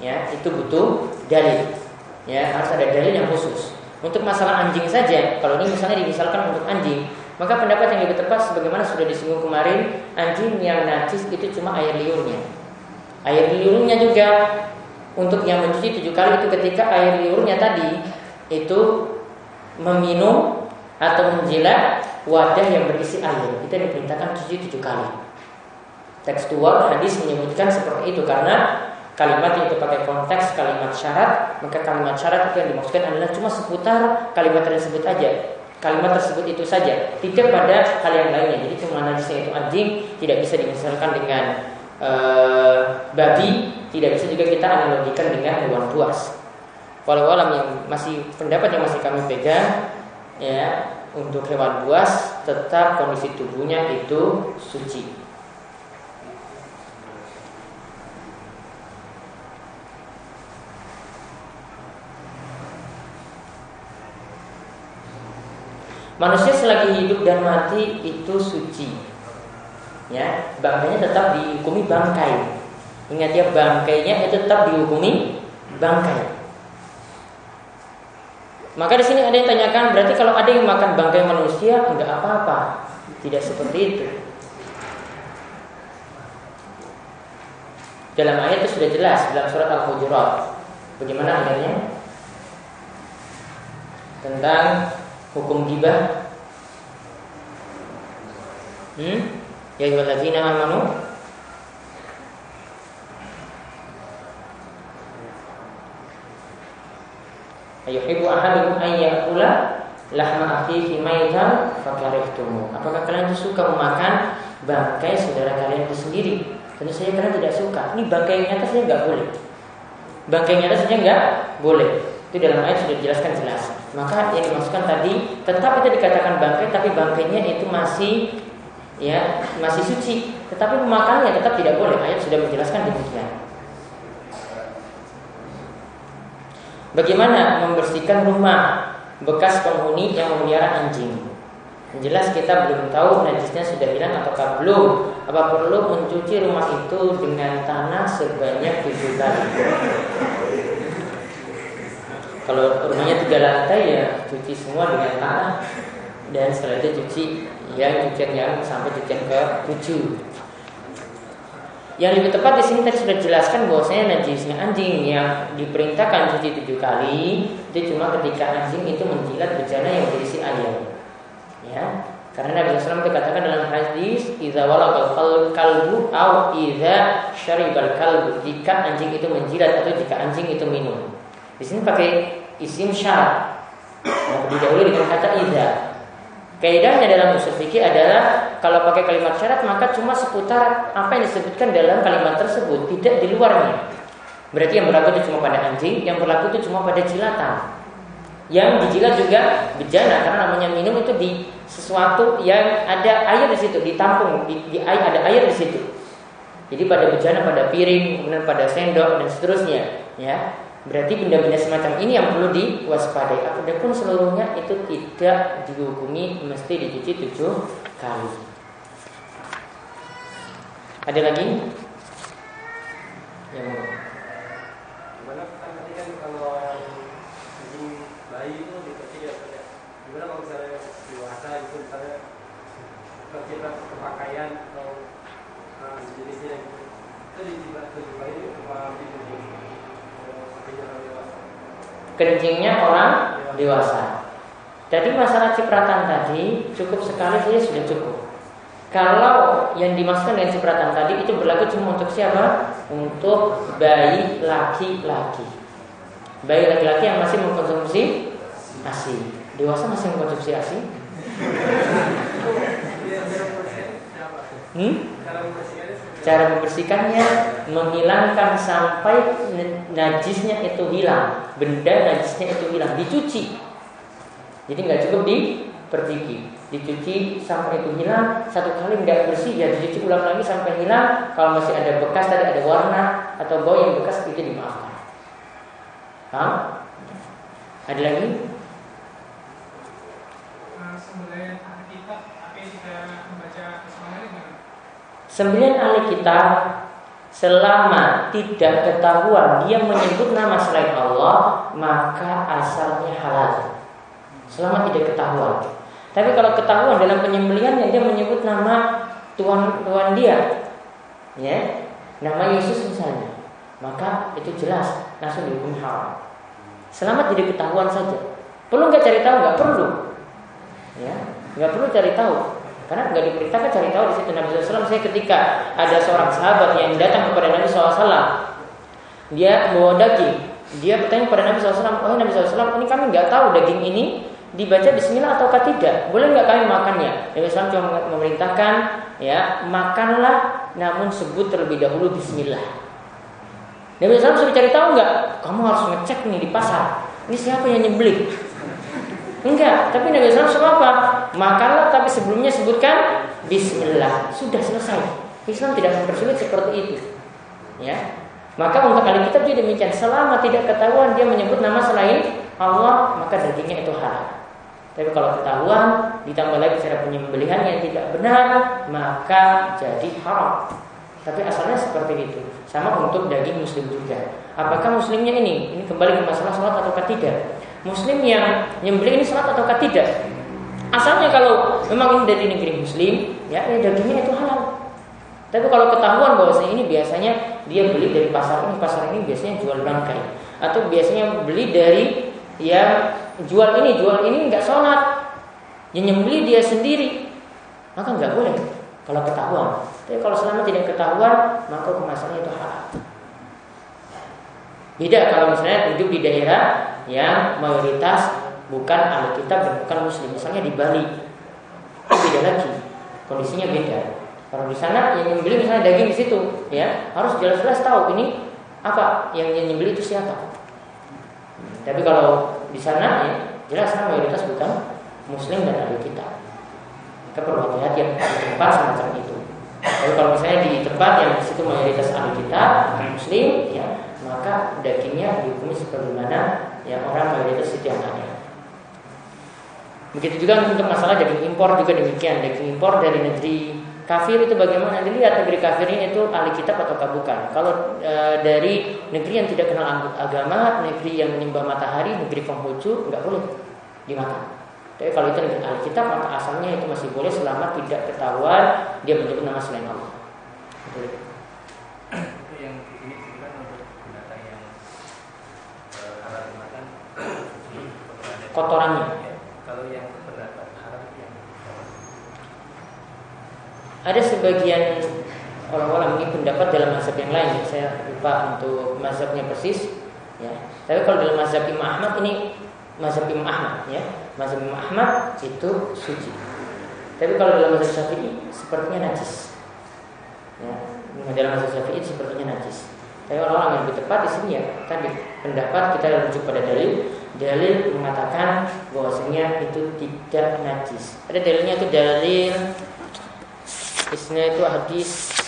Ya, itu butuh dalil. Ya harus ada dalil yang khusus. Untuk masalah anjing saja kalau ini misalnya dimisalkan untuk anjing maka pendapat yang lebih tepat sebagaimana sudah disinggung kemarin anjing yang najis itu cuma air liurnya. Air liurnya juga untuk yang mencuci tujuh kali itu ketika air liurnya tadi itu meminum atau menjilat wadah yang berisi air. Yang diperintahkan cuci tujuh kali. Tekstual hadis menyebutkan seperti itu karena kalimat yang pakai konteks kalimat syarat, maka kalimat syarat itu yang dimaksudkan adalah cuma seputar kalimat tersebut aja. Kalimat tersebut itu saja, tidak pada hal yang lainnya. Jadi cuma najisnya itu anjing tidak bisa dimisalkan dengan e, babi, tidak bisa juga kita analogikan dengan hewan buas. Walau alam yang masih pendapat yang masih kami pegang, ya untuk hewan buas tetap kondisi tubuhnya itu suci. Manusia selagi hidup dan mati itu suci. Ya, bangkainya tetap dihukumi bangkai. Ingat ya, bangkainya itu tetap dihukumi bangkai. Maka di sini ada yang tanyakan, berarti kalau ada yang makan bangkai manusia enggak apa-apa. Tidak seperti itu. Dalam ayat itu sudah jelas dalam surat Al-Hujurat. Bagaimana ayatnya? Tentang hukum gibah hmm? ya ayyuhalladzina amanu. Ayuhibbu ahadukum an ya'kula lahma akhihi maitan fakarihtumu. Apakah kalian itu suka memakan bangkai saudara kalian itu sendiri? Tentu saja kalian tidak suka. Ini bangkai yang nyata saja nggak boleh. Bangkai yang nyata saja nggak boleh. Itu dalam ayat sudah dijelaskan jelas maka yang dimasukkan tadi tetap itu dikatakan bangkai tapi bangkainya itu masih ya masih suci tetapi memakannya tetap tidak boleh ayat sudah menjelaskan demikian Bagaimana membersihkan rumah bekas penghuni yang memelihara anjing? Jelas kita belum tahu najisnya sudah hilang ataukah belum. Apa perlu mencuci rumah itu dengan tanah sebanyak tujuh kali? Kalau rumahnya tiga lantai ya cuci semua dengan tanah dan setelah itu cuci ya cucian yang sampai cucian ke tujuh. Yang lebih tepat di sini tadi sudah jelaskan bahwasanya najisnya anjing yang diperintahkan cuci tujuh kali itu cuma ketika anjing itu menjilat bejana yang berisi air. Ya, karena Nabi SAW dikatakan dalam hadis Iza walakal kalbu au iza syaribal kalbu Jika anjing itu menjilat atau jika anjing itu minum Di sini pakai isim syarat. Nah, didahului dengan kata idza. Kaidahnya dalam usul fikih adalah kalau pakai kalimat syarat maka cuma seputar apa yang disebutkan dalam kalimat tersebut, tidak di luarnya. Berarti yang berlaku itu cuma pada anjing, yang berlaku itu cuma pada jilatan. Yang dijilat juga bejana karena namanya minum itu di sesuatu yang ada air di situ, ditampung, di, di air ada air di situ. Jadi pada bejana, pada piring, kemudian pada sendok dan seterusnya, ya Berarti benda-benda semacam ini yang perlu diwaspadai. Adapun seluruhnya itu tidak dihukumi mesti dicuci tujuh kali. Ada lagi? Mau? Gimana kan tadi kan kalau anjing bayi itu dikecil ya, ya. Gimana kalau misalnya dewasa itu misalnya kita pakaian atau nah, jenisnya gitu. Itu di tujuh bayi apa di tujuh pakainya orang dewasa. Kencingnya orang dewasa. Jadi masalah cipratan tadi cukup sekali saja sudah cukup. Kalau yang dimaksudkan dengan cipratan tadi itu berlaku cuma untuk siapa? Untuk bayi laki-laki. Bayi laki-laki yang masih mengkonsumsi ASI. Dewasa masih mengkonsumsi ASI? Hmm? Cara membersihkannya menghilangkan sampai najisnya itu hilang, benda najisnya itu hilang, dicuci. Jadi nggak cukup dipertiki, dicuci sampai itu hilang. Satu kali nggak bersih ya dicuci ulang lagi sampai hilang. Kalau masih ada bekas tadi ada warna atau bau yang bekas itu dimaafkan. Paham? Ada lagi? Nah, sebenarnya kita apa yang kita membaca semangat ini Sembilan ahli kitab selama tidak ketahuan dia menyebut nama selain Allah maka asalnya halal. Selama tidak ketahuan. Tapi kalau ketahuan dalam penyembelihannya dia menyebut nama tuan tuan dia, ya, nama Yesus misalnya, maka itu jelas langsung dihukum haram. Selama tidak ketahuan saja. Perlu nggak cari tahu? Nggak perlu. Ya, nggak perlu cari tahu. Karena nggak diperintahkan cari tahu di situ Nabi SAW. Saya ketika ada seorang sahabat yang datang kepada Nabi SAW, dia bawa daging. Dia bertanya kepada Nabi SAW, oh Nabi SAW, ini kami nggak tahu daging ini dibaca Bismillah ataukah tidak? Boleh nggak kami makannya? Nabi SAW cuma memerintahkan, ya makanlah, namun sebut terlebih dahulu Bismillah. Nabi SAW sudah cari tahu nggak? Kamu harus ngecek nih di pasar. Ini siapa yang nyembelih? Enggak, tapi Nabi SAW suruh apa? Makanlah tapi sebelumnya sebutkan Bismillah. Sudah selesai. Islam tidak mempersulit seperti itu. Ya. Maka untuk kali kita juga demikian. Selama tidak ketahuan dia menyebut nama selain Allah, maka dagingnya itu halal. Tapi kalau ketahuan ditambah lagi cara penyembelihan yang tidak benar, maka jadi haram. Tapi asalnya seperti itu. Sama untuk daging muslim juga. Apakah muslimnya ini? Ini kembali ke masalah sholat atau tidak? Muslim yang nyembelih ini sholat atau tidak? Asalnya kalau memang ini dari negeri muslim, ya, ya dagingnya itu halal. Tapi kalau ketahuan bahwa ini biasanya dia beli dari pasar ini, pasar ini biasanya jual bangkai, atau biasanya beli dari yang jual ini, jual ini nggak sholat, yang nyembeli dia sendiri, maka nggak boleh kalau ketahuan. Tapi kalau selama tidak ketahuan, maka kemasannya itu halal. Beda kalau misalnya hidup di daerah yang mayoritas bukan ahli kitab dan bukan muslim. Misalnya di Bali, itu beda lagi. Kondisinya beda. Kalau di sana yang nyembeli misalnya daging di situ, ya harus jelas-jelas tahu ini apa yang nyembeli itu siapa. Tapi kalau di sana ya jelas kan mayoritas bukan muslim dan ahli kitab. Kita perlu hati-hati yang di tempat semacam itu. Tapi kalau misalnya di tempat yang di situ mayoritas ahli kitab, muslim, ya maka dagingnya dihukumi sebagaimana yang orang yang ada. Begitu juga untuk masalah daging impor juga demikian. Daging impor dari negeri kafir itu bagaimana? Dilihat negeri kafirnya itu ahli kitab atau bukan. Kalau e, dari negeri yang tidak kenal agama, negeri yang menyembah matahari, negeri Konghucu, nggak boleh dimakan. Tapi kalau itu negeri ahli kitab, maka asalnya itu masih boleh selama tidak ketahuan dia menyebut nama selain Allah. Betul. itu yang ini sebenarnya untuk binatang yang eh, halal dimakan Kotorannya. Ya, kalau yang berpendapat haram yang Ada sebagian orang-orang ini pendapat dalam mazhab yang lain. Saya lupa untuk mazhabnya persis. Ya. Tapi kalau dalam mazhab Imam Ahmad ini mazhab Imam Ahmad, ya, mazhab Imam Ahmad itu suci. Tapi kalau dalam mazhab Syafi'i sepertinya najis. Ya, dalam mazhab Syafi'i sepertinya najis. Tapi orang-orang yang lebih tepat di sini ya tadi pendapat kita rujuk pada dalil. Dalil mengatakan bahwasanya itu tidak najis. Ada dalilnya itu dalil Isinya itu hadis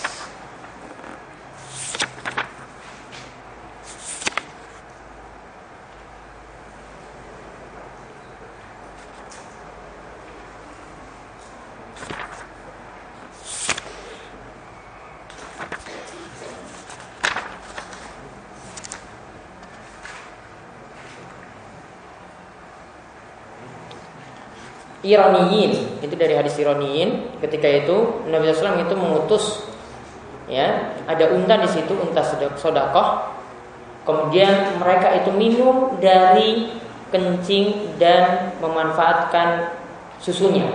Ironiyin itu dari hadis Ironiyin ketika itu Nabi SAW itu mengutus ya ada unta di situ unta sodakoh kemudian mereka itu minum dari kencing dan memanfaatkan susunya.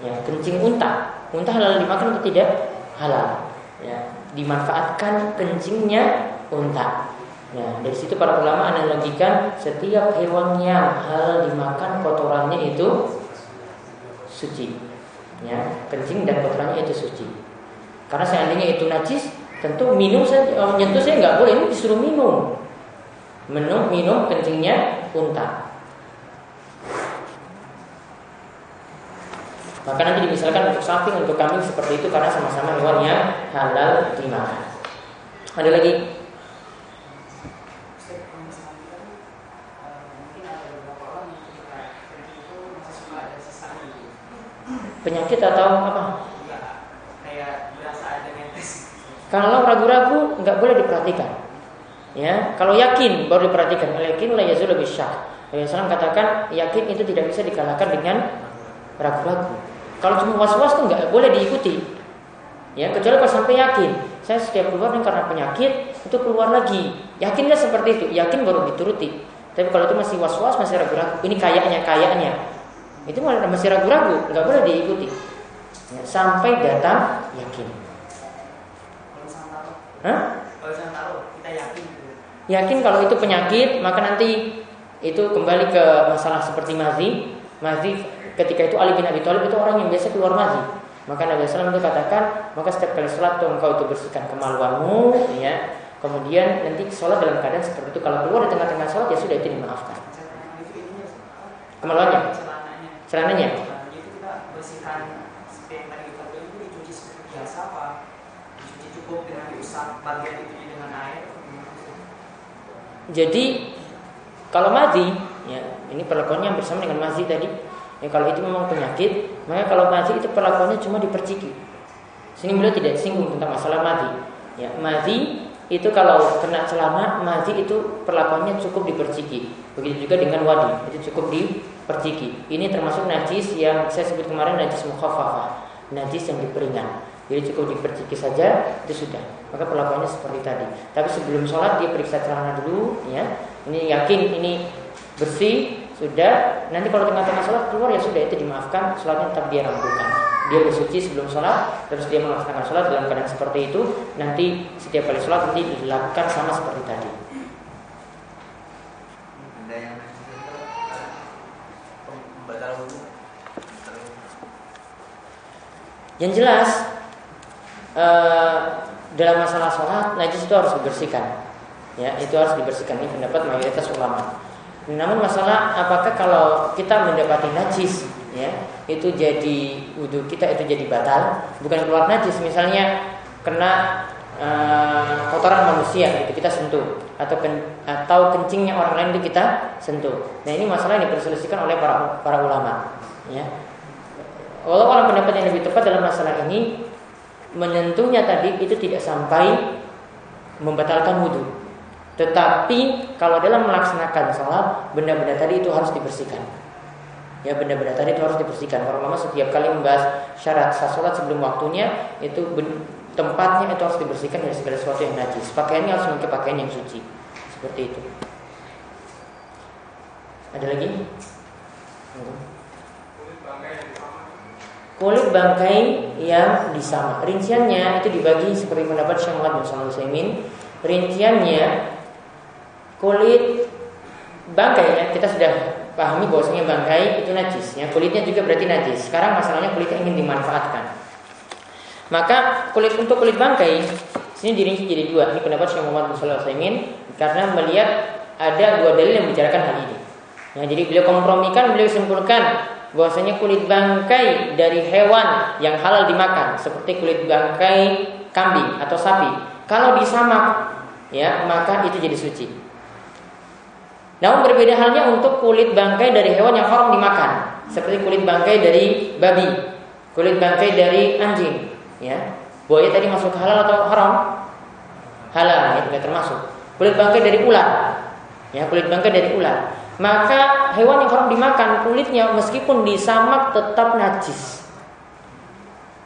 Ya kencing unta. Unta halal dimakan atau tidak? Halal. Ya dimanfaatkan kencingnya unta. Ya, dari situ para ulama analogikan setiap hewan yang halal dimakan kotorannya itu suci. Ya, kencing dan kotorannya itu suci. Karena seandainya itu najis, tentu minum saja, oh, nyentuh saya nggak boleh, ini disuruh minum. Minum, minum kencingnya unta. Maka nanti dimisalkan untuk sapi, untuk kambing seperti itu karena sama-sama hewan halal dimakan. Ada lagi penyakit atau apa? Kalau ragu-ragu nggak boleh diperhatikan. Ya, kalau yakin baru diperhatikan. Yakin lah yazul lebih syak. Nabi SAW katakan yakin itu tidak bisa dikalahkan dengan ragu-ragu. Kalau cuma was-was itu nggak boleh diikuti. Ya, kecuali kalau sampai yakin. Saya setiap keluar ini karena penyakit itu keluar lagi. Yakin nggak seperti itu? Yakin baru dituruti. Tapi kalau itu masih was-was, masih ragu-ragu, ini kayaknya, kayaknya, itu masih ragu-ragu, nggak boleh diikuti. Ya, sampai datang yakin. Hah? Yakin kalau itu penyakit, maka nanti itu kembali ke masalah seperti mazi. Mazi ketika itu Ali bin Abi Thalib itu orang yang biasa keluar mazi. Maka Nabi SAW itu katakan, maka setiap kali sholat tuh engkau itu bersihkan kemaluanmu, ya. Kemudian nanti sholat dalam keadaan seperti itu. Kalau keluar di tengah-tengah sholat ya sudah itu dimaafkan. Kemaluannya? Celananya? Air. Jadi kalau mati ya ini perlakuannya bersama dengan mazi tadi. Ya kalau itu memang penyakit maka kalau mazi itu perlakuannya cuma diperciki. Sini beliau tidak singgung tentang masalah mazi ya mazi itu kalau kena celana mazi itu perlakuannya cukup diperciki begitu juga dengan wadi itu cukup di perciki. Ini termasuk najis yang saya sebut kemarin najis mukhafafah, najis yang diperingan. Jadi cukup diperciki saja itu sudah. Maka perlakuannya seperti tadi. Tapi sebelum sholat dia periksa celana dulu, ya. Ini yakin ini bersih sudah. Nanti kalau tengah-tengah sholat keluar ya sudah itu dimaafkan. Sholatnya tetap dia rampungkan. Dia bersuci sebelum sholat, terus dia melaksanakan sholat dalam keadaan seperti itu. Nanti setiap kali sholat nanti dilakukan sama seperti tadi. Yang jelas uh, dalam masalah sholat najis itu harus dibersihkan. Ya, itu harus dibersihkan. Ini pendapat mayoritas ulama. Namun masalah apakah kalau kita mendapati najis, ya, itu jadi wudhu kita itu jadi batal, bukan keluar najis. Misalnya kena uh, kotoran manusia, itu kita sentuh, atau ken, atau kencingnya orang lain itu kita sentuh. Nah ini masalah yang diperselisihkan oleh para para ulama. Ya, Walau orang pendapat yang lebih tepat dalam masalah ini menyentuhnya tadi itu tidak sampai membatalkan wudhu. Tetapi kalau dalam melaksanakan sholat benda-benda tadi itu harus dibersihkan. Ya benda-benda tadi itu harus dibersihkan. Orang lama setiap kali membahas syarat sah sholat sebelum waktunya itu tempatnya itu harus dibersihkan dari segala sesuatu yang najis. Pakaiannya harus memakai pakaian yang suci. Seperti itu. Ada lagi? kulit bangkai yang disama. Rinciannya itu dibagi seperti pendapat Syekh Muhammad bin Shalih. Rinciannya kulit bangkai ya kita sudah pahami bahwasanya bangkai itu najis ya. Kulitnya juga berarti najis. Sekarang masalahnya kulitnya ingin dimanfaatkan. Maka kulit untuk kulit bangkai sini dirinci jadi dua. Ini pendapat Syekh Muhammad bin Shalih karena melihat ada dua dalil yang membicarakan hal ini. Nah, jadi beliau kompromikan, beliau simpulkan bahwasanya kulit bangkai dari hewan yang halal dimakan seperti kulit bangkai kambing atau sapi kalau disamak ya maka itu jadi suci. Namun berbeda halnya untuk kulit bangkai dari hewan yang haram dimakan seperti kulit bangkai dari babi, kulit bangkai dari anjing, ya. Buaya tadi masuk halal atau haram? Halal, ya tidak termasuk. Kulit bangkai dari ular, ya kulit bangkai dari ular. maka hewan yang haram dimakan kulitnya meskipun disamak tetap najis.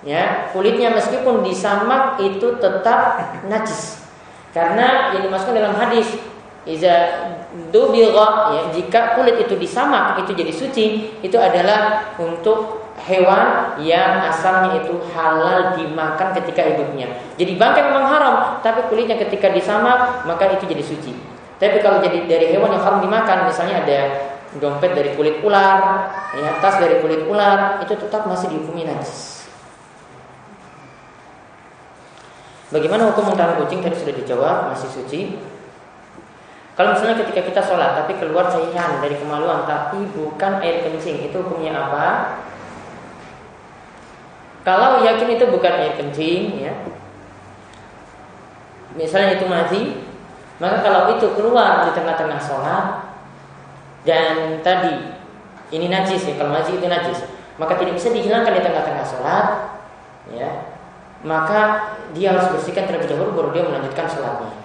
Ya, kulitnya meskipun disamak itu tetap najis. Karena yang dimasukkan dalam hadis Iza dubigha ya jika kulit itu disamak itu jadi suci itu adalah untuk hewan yang asalnya itu halal dimakan ketika hidupnya. Jadi bangkai memang haram, tapi kulitnya ketika disamak maka itu jadi suci. Tapi kalau jadi dari hewan yang haram dimakan, misalnya ada dompet dari kulit ular, ya, tas dari kulit ular, itu tetap masih dihukumi najis. Bagaimana hukum muntahan kucing tadi sudah dijawab masih suci. Kalau misalnya ketika kita sholat tapi keluar cairan dari kemaluan tapi bukan air kencing, itu hukumnya apa? Kalau yakin itu bukan air kencing, ya, misalnya itu mati, maka kalau itu keluar di tengah-tengah sholat dan tadi ini najis ya, kalau mati itu najis, maka tidak bisa dihilangkan di tengah-tengah sholat, ya, maka dia harus bersihkan terlebih dahulu baru dia melanjutkan sholatnya.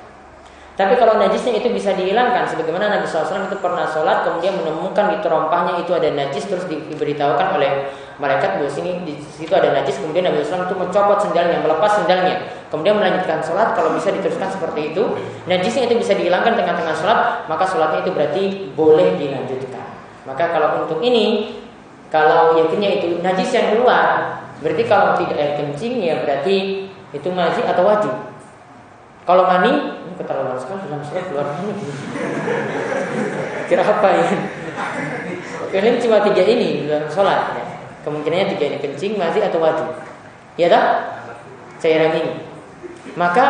Tapi kalau najisnya itu bisa dihilangkan, sebagaimana Nabi SAW itu pernah sholat, kemudian menemukan di terompahnya itu ada najis, terus diberitahukan oleh malaikat bahwa sini di situ ada najis, kemudian Nabi SAW itu mencopot sendalnya, melepas sendalnya, kemudian melanjutkan sholat. Kalau bisa diteruskan seperti itu, najisnya itu bisa dihilangkan tengah-tengah sholat, maka sholatnya itu berarti boleh dilanjutkan. Maka kalau untuk ini, kalau yakinnya itu najis yang keluar, berarti kalau tidak air kencing ya berarti itu majis atau wajib. Kalau mani, ini keterlaluan sekali dalam surat keluar mani. Kira apa ya? Kalian cuma tiga ini dalam sholat. Ya. Kemungkinannya tiga ini kencing, mati atau wajib. Ya tak? Cairan ini. Maka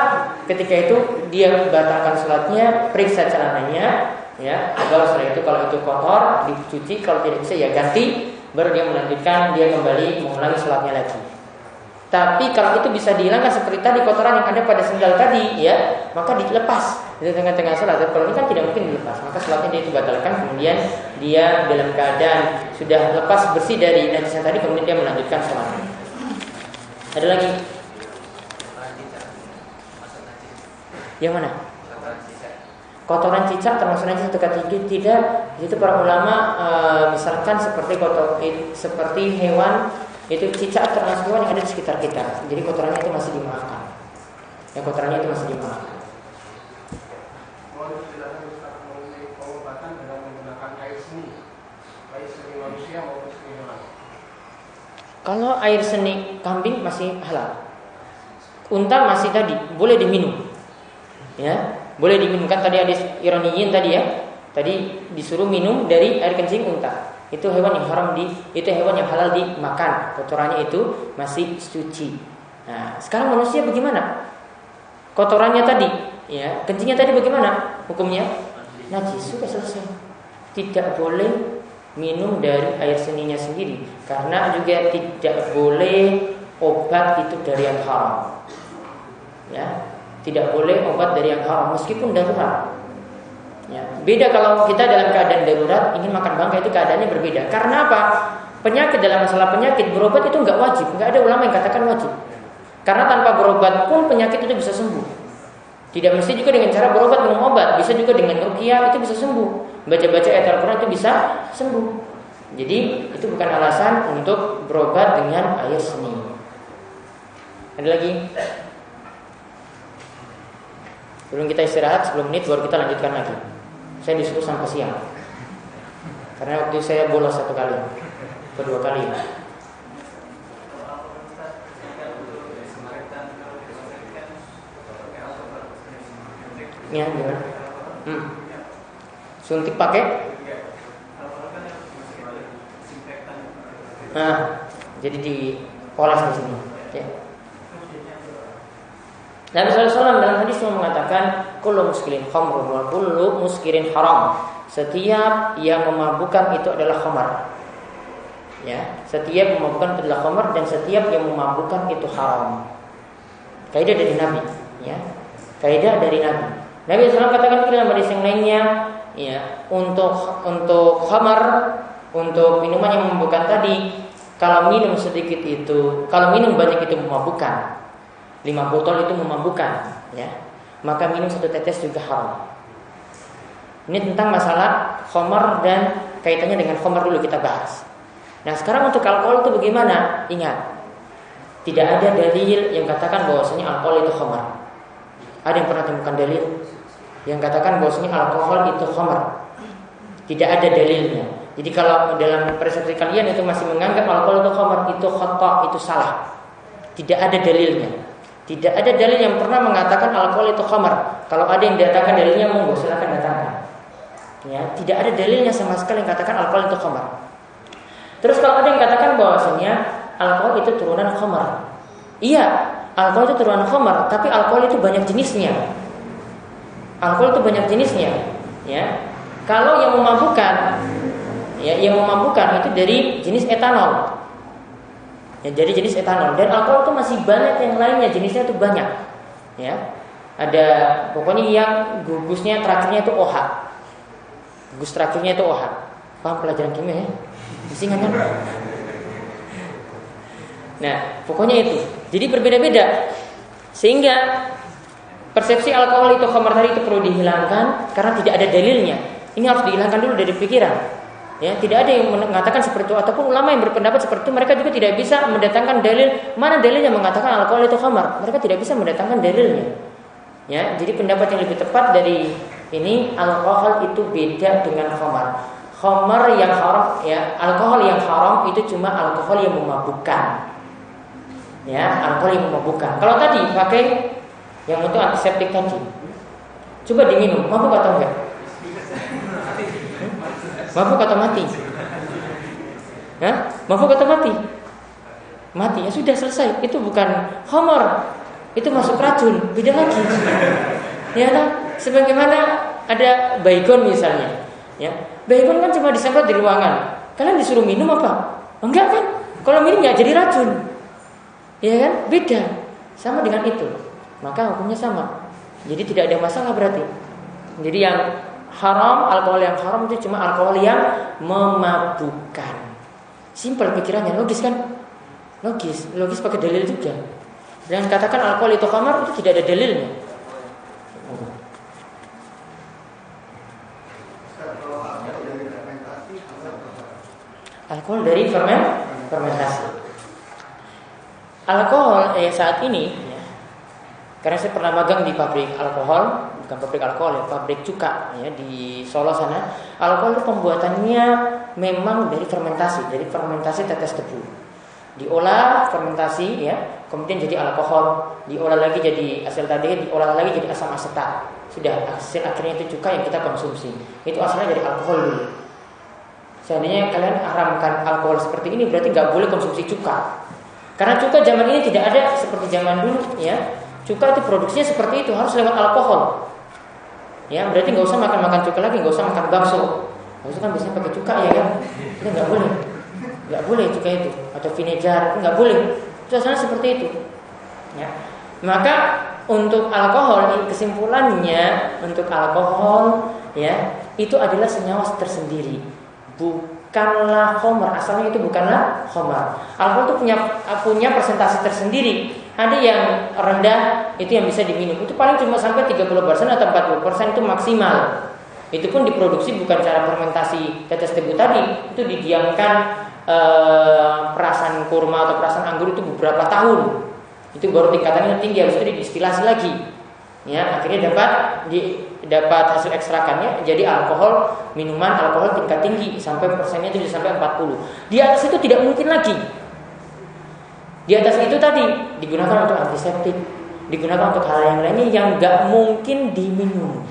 ketika itu dia batalkan sholatnya, periksa celananya, ya. Kalau setelah itu kalau itu kotor, dicuci. Kalau tidak bisa ya ganti. Baru dia melanjutkan, dia kembali mengulangi sholatnya lagi. Tapi kalau itu bisa dihilangkan seperti tadi kotoran yang ada pada sendal tadi, ya, maka dilepas di tengah-tengah sholat. Dan kalau ini kan tidak mungkin dilepas, maka sholatnya dia itu batalkan. Kemudian dia dalam keadaan sudah lepas bersih dari najisnya tadi, kemudian dia melanjutkan sholatnya. Ada lagi? Yang mana? Kotoran cicak termasuk najis atau tidak? Itu para ulama e, misalkan seperti kotor seperti hewan itu cicak termasuk yang ada di sekitar kita. Jadi kotorannya itu masih dimaafkan. Yang kotorannya itu masih dimaafkan. Kalau air seni kambing masih halal. Unta masih tadi boleh diminum. Ya, boleh diminum kan tadi ada ironiyin tadi ya. Tadi disuruh minum dari air kencing unta. Itu hewan yang haram di itu hewan yang halal dimakan. Kotorannya itu masih suci. Nah, sekarang manusia bagaimana? Kotorannya tadi, ya, kencingnya tadi bagaimana hukumnya? Najis sudah selesai. Tidak boleh minum dari air seninya sendiri karena juga tidak boleh obat itu dari yang haram. Ya, tidak boleh obat dari yang haram meskipun darurat. Beda kalau kita dalam keadaan darurat ingin makan bangkai itu keadaannya berbeda. Karena apa? Penyakit dalam masalah penyakit berobat itu nggak wajib, nggak ada ulama yang katakan wajib. Karena tanpa berobat pun penyakit itu bisa sembuh. Tidak mesti juga dengan cara berobat minum obat, bisa juga dengan rukiah itu bisa sembuh. Baca-baca ayat Al-Quran itu bisa sembuh. Jadi itu bukan alasan untuk berobat dengan air seni. Ada lagi? Sebelum kita istirahat 10 menit baru kita lanjutkan lagi. Saya disuruh sampai siang. Karena waktu saya bolos satu kali, kedua kali. Ya, gimana? Hmm. Suntik pakai? Nah, jadi dipoles di sini. Ya. Nabi SAW dalam hadis mengatakan kullu muskilin khamrun wa kullu muskirin haram. Setiap yang memabukkan itu adalah khamar. Ya, setiap memabukkan itu adalah khamar dan setiap yang memabukkan itu haram. Kaidah dari Nabi, ya. Kaidah dari Nabi. Nabi SAW katakan dalam hadis yang lainnya, ya, untuk untuk khamar, untuk minuman yang memabukkan tadi, kalau minum sedikit itu, kalau minum banyak itu memabukkan, lima botol itu memabukkan, ya, maka minum satu tetes juga haram. Ini tentang masalah khamar dan kaitannya dengan khamar dulu kita bahas. Nah, sekarang untuk alkohol itu bagaimana? Ingat, tidak ada dalil yang katakan bahwasanya alkohol itu khamar. Ada yang pernah temukan dalil yang katakan bahwasanya alkohol itu khamar? Tidak ada dalilnya. Jadi kalau dalam persepsi kalian itu masih menganggap alkohol itu khamar, itu khata, itu salah. Tidak ada dalilnya. Tidak ada dalil yang pernah mengatakan alkohol itu khamar. Kalau ada yang datangkan dalilnya, monggo silakan datangkan. Ya, tidak ada dalilnya sama sekali yang katakan alkohol itu khamar. Terus kalau ada yang katakan bahwasanya alkohol itu turunan khamar. Iya, alkohol itu turunan khamar, tapi alkohol itu banyak jenisnya. Alkohol itu banyak jenisnya, ya. Kalau yang memabukkan, ya, yang memabukkan itu dari jenis etanol. Ya, jadi jenis etanol dan alkohol itu masih banyak yang lainnya jenisnya itu banyak, ya. Ada pokoknya yang gugusnya terakhirnya itu OH. Gus terakhirnya itu OH. Paham pelajaran kimia ya? Mesti kan? Nah, pokoknya itu. Jadi berbeda-beda. Sehingga persepsi alkohol itu khamar tadi itu perlu dihilangkan karena tidak ada dalilnya. Ini harus dihilangkan dulu dari pikiran. Ya, tidak ada yang mengatakan seperti itu ataupun ulama yang berpendapat seperti itu mereka juga tidak bisa mendatangkan dalil mana dalil yang mengatakan alkohol itu khamar. Mereka tidak bisa mendatangkan dalilnya. Ya, jadi pendapat yang lebih tepat dari ini alkohol itu beda dengan khamar. Khamar yang haram ya, alkohol yang haram itu cuma alkohol yang memabukkan. Ya, alkohol yang memabukkan. Kalau tadi pakai yang untuk antiseptik tadi. Coba diminum, mabuk atau enggak? Mabuk atau mati? Hah? Mabuk atau mati? Mati ya sudah selesai. Itu bukan khamar. Itu masuk racun, beda lagi. Ya kan? Sebagaimana ada baygon misalnya, ya. Baygon kan cuma disemprot di ruangan. Kalian disuruh minum apa? Enggak kan? Kalau minum nggak jadi racun. Ya kan? Beda. Sama dengan itu. Maka hukumnya sama. Jadi tidak ada masalah berarti. Jadi yang haram, alkohol yang haram itu cuma alkohol yang memabukkan. Simpel pikirannya, logis kan? Logis, logis pakai dalil juga. Dan katakan alkohol itu khamar itu tidak ada dalilnya. Alkohol dari fermen fermentasi. Alkohol eh, saat ini ya, karena saya pernah magang di pabrik alkohol, bukan pabrik alkohol ya, pabrik cuka ya di Solo sana. Alkohol itu pembuatannya memang dari fermentasi, dari fermentasi tetes tebu. Diolah fermentasi ya, kemudian jadi alkohol, diolah lagi jadi asetaldehyid, diolah lagi jadi asam asetat. Sudah hasil akhirnya itu cuka yang kita konsumsi. Itu asalnya dari alkohol dulu. Seandainya kalian haramkan alkohol seperti ini berarti nggak boleh konsumsi cuka. Karena cuka zaman ini tidak ada seperti zaman dulu ya. Cuka itu produksinya seperti itu harus lewat alkohol. Ya berarti nggak usah makan makan cuka lagi, nggak usah makan bakso. Bakso kan biasanya pakai cuka ya kan? Itu nggak boleh, nggak boleh cuka itu atau vinegar nggak boleh. Suasana seperti itu. Ya. Maka untuk alkohol kesimpulannya untuk alkohol ya itu adalah senyawa tersendiri bukanlah homer asalnya itu bukanlah homer alkohol itu punya punya presentasi tersendiri ada yang rendah itu yang bisa diminum. Itu paling cuma sampai 30% atau 40% itu maksimal. Itu pun diproduksi bukan cara fermentasi tetes tebu tadi. Itu didiamkan e, perasan kurma atau perasan anggur itu beberapa tahun. Itu baru tingkatannya tinggi harus itu didistilasi lagi. Ya akhirnya dapat di dapat hasil ekstrakannya jadi alkohol minuman alkohol tingkat tinggi sampai persennya itu sampai 40 di atas itu tidak mungkin lagi di atas itu tadi digunakan untuk antiseptik digunakan untuk hal yang lainnya yang nggak mungkin diminum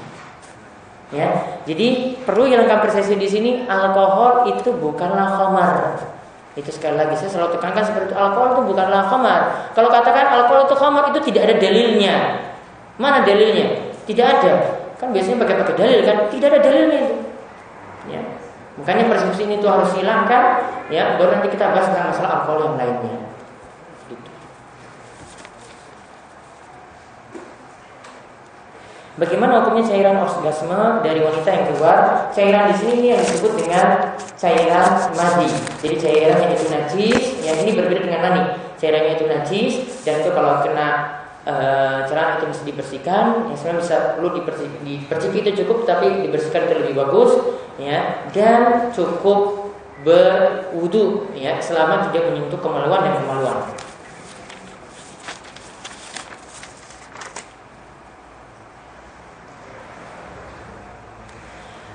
ya jadi perlu hilangkan persepsi di sini alkohol itu bukanlah khamar itu sekali lagi saya selalu tekankan seperti itu alkohol itu bukanlah khamar kalau katakan alkohol itu khamar itu tidak ada dalilnya Mana dalilnya? Tidak ada. Kan biasanya pakai pakai dalil kan? Tidak ada dalilnya itu. Ya. Makanya persepsi ini tuh harus hilangkan ya, baru nanti kita bahas tentang masalah alkohol yang lainnya. Bagaimana hukumnya cairan orgasme dari wanita yang keluar? Cairan di sini yang disebut dengan cairan madi. Jadi cairan yang itu najis, yang ini berbeda dengan mani. Cairannya itu najis dan itu kalau kena uh, celana itu mesti dibersihkan, yang sebenarnya bisa perlu diperciki itu cukup, tapi dibersihkan itu lebih bagus, ya, dan cukup berwudu, ya, selama tidak menyentuh kemaluan dan kemaluan.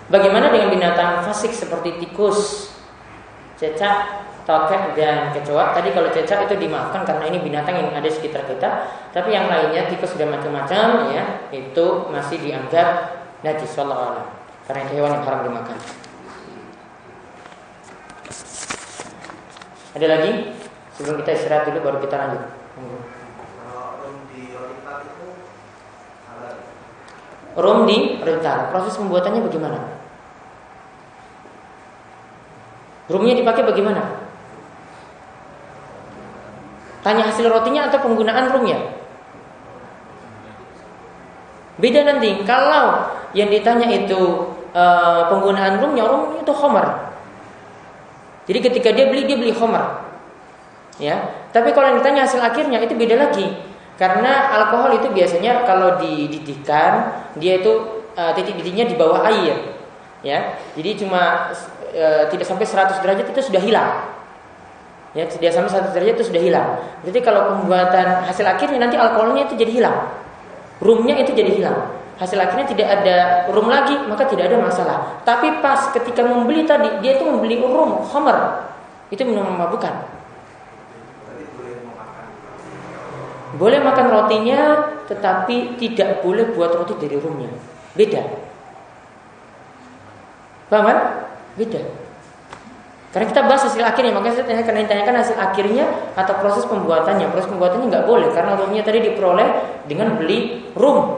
Bagaimana dengan binatang fasik seperti tikus, cecak, tokek dan kecoa. Tadi kalau cecak itu dimaafkan karena ini binatang yang ada di sekitar kita. Tapi yang lainnya tikus dan macam-macam ya itu masih dianggap najis Allah karena itu hewan yang haram dimakan. Ada lagi? Sebelum kita istirahat dulu baru kita lanjut. Rum di rentan. Proses pembuatannya bagaimana? Rumnya dipakai bagaimana? Tanya hasil rotinya atau penggunaan rumnya? Beda nanti. Kalau yang ditanya itu e, penggunaan rumnya, rumnya itu homer. Jadi ketika dia beli, dia beli homer. Ya, tapi kalau yang ditanya hasil akhirnya itu beda lagi. Karena alkohol itu biasanya kalau dididihkan, dia itu e, titik-titiknya di bawah air. Ya, jadi cuma e, tidak sampai 100 derajat itu sudah hilang. Ya, tidak sampai 100 derajat itu sudah hilang. Jadi kalau pembuatan hasil akhirnya nanti alkoholnya itu jadi hilang. Rumnya itu jadi hilang. Hasil akhirnya tidak ada rum lagi, maka tidak ada masalah. Tapi pas ketika membeli tadi, dia itu membeli rum, homer. Itu minuman mabukan. Boleh makan rotinya, tetapi tidak boleh buat roti dari rumnya. Beda. Paham kan? Beda. Karena kita bahas hasil akhirnya, makanya saya tanya karena ditanyakan hasil akhirnya atau proses pembuatannya. Proses pembuatannya nggak boleh karena rumnya tadi diperoleh dengan beli rum.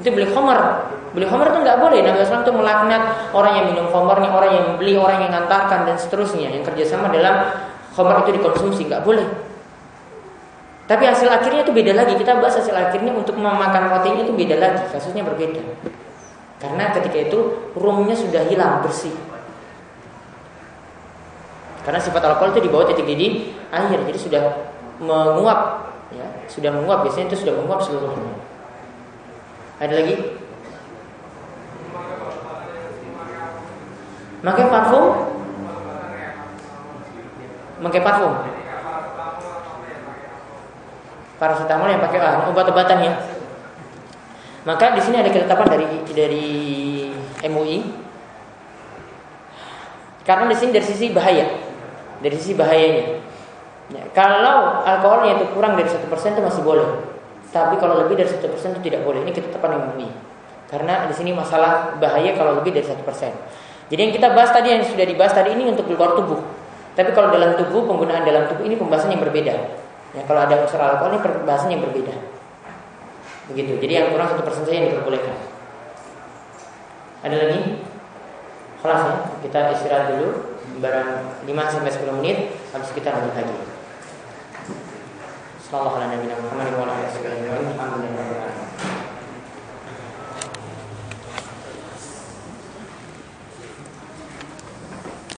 Itu beli homer. Beli homer itu nggak boleh. Nabi Muhammad itu melaknat orang yang minum homernya, orang yang beli, orang yang ngantarkan dan seterusnya. Yang kerjasama dalam homer itu dikonsumsi nggak boleh. Tapi hasil akhirnya itu beda lagi. Kita bahas hasil akhirnya untuk memakan rotinya itu beda lagi. Kasusnya berbeda. Karena ketika itu rumnya sudah hilang bersih. Karena sifat alkohol itu di bawah titik didih air, jadi sudah menguap, ya, sudah menguap. Biasanya itu sudah menguap seluruhnya. Ada lagi? Pakai parfum? Pakai parfum? Paracetamol yang pakai ah, obat-obatan ya. Maka di sini ada ketetapan dari dari MUI. Karena di sini dari sisi bahaya dari sisi bahayanya. Ya, kalau alkoholnya itu kurang dari satu persen itu masih boleh, tapi kalau lebih dari satu persen itu tidak boleh. Ini ketetapan murni. Karena di sini masalah bahaya kalau lebih dari satu persen. Jadi yang kita bahas tadi yang sudah dibahas tadi ini untuk luar tubuh. Tapi kalau dalam tubuh penggunaan dalam tubuh ini pembahasan yang berbeda. Ya, kalau ada unsur alkohol ini pembahasan yang berbeda. Begitu. Jadi yang kurang satu persen saja yang diperbolehkan. Ada lagi? Kelas ya. Kita istirahat dulu barang 5 sampai 10 menit habis kita lanjut lagi. Sallallahu alaihi wa sallam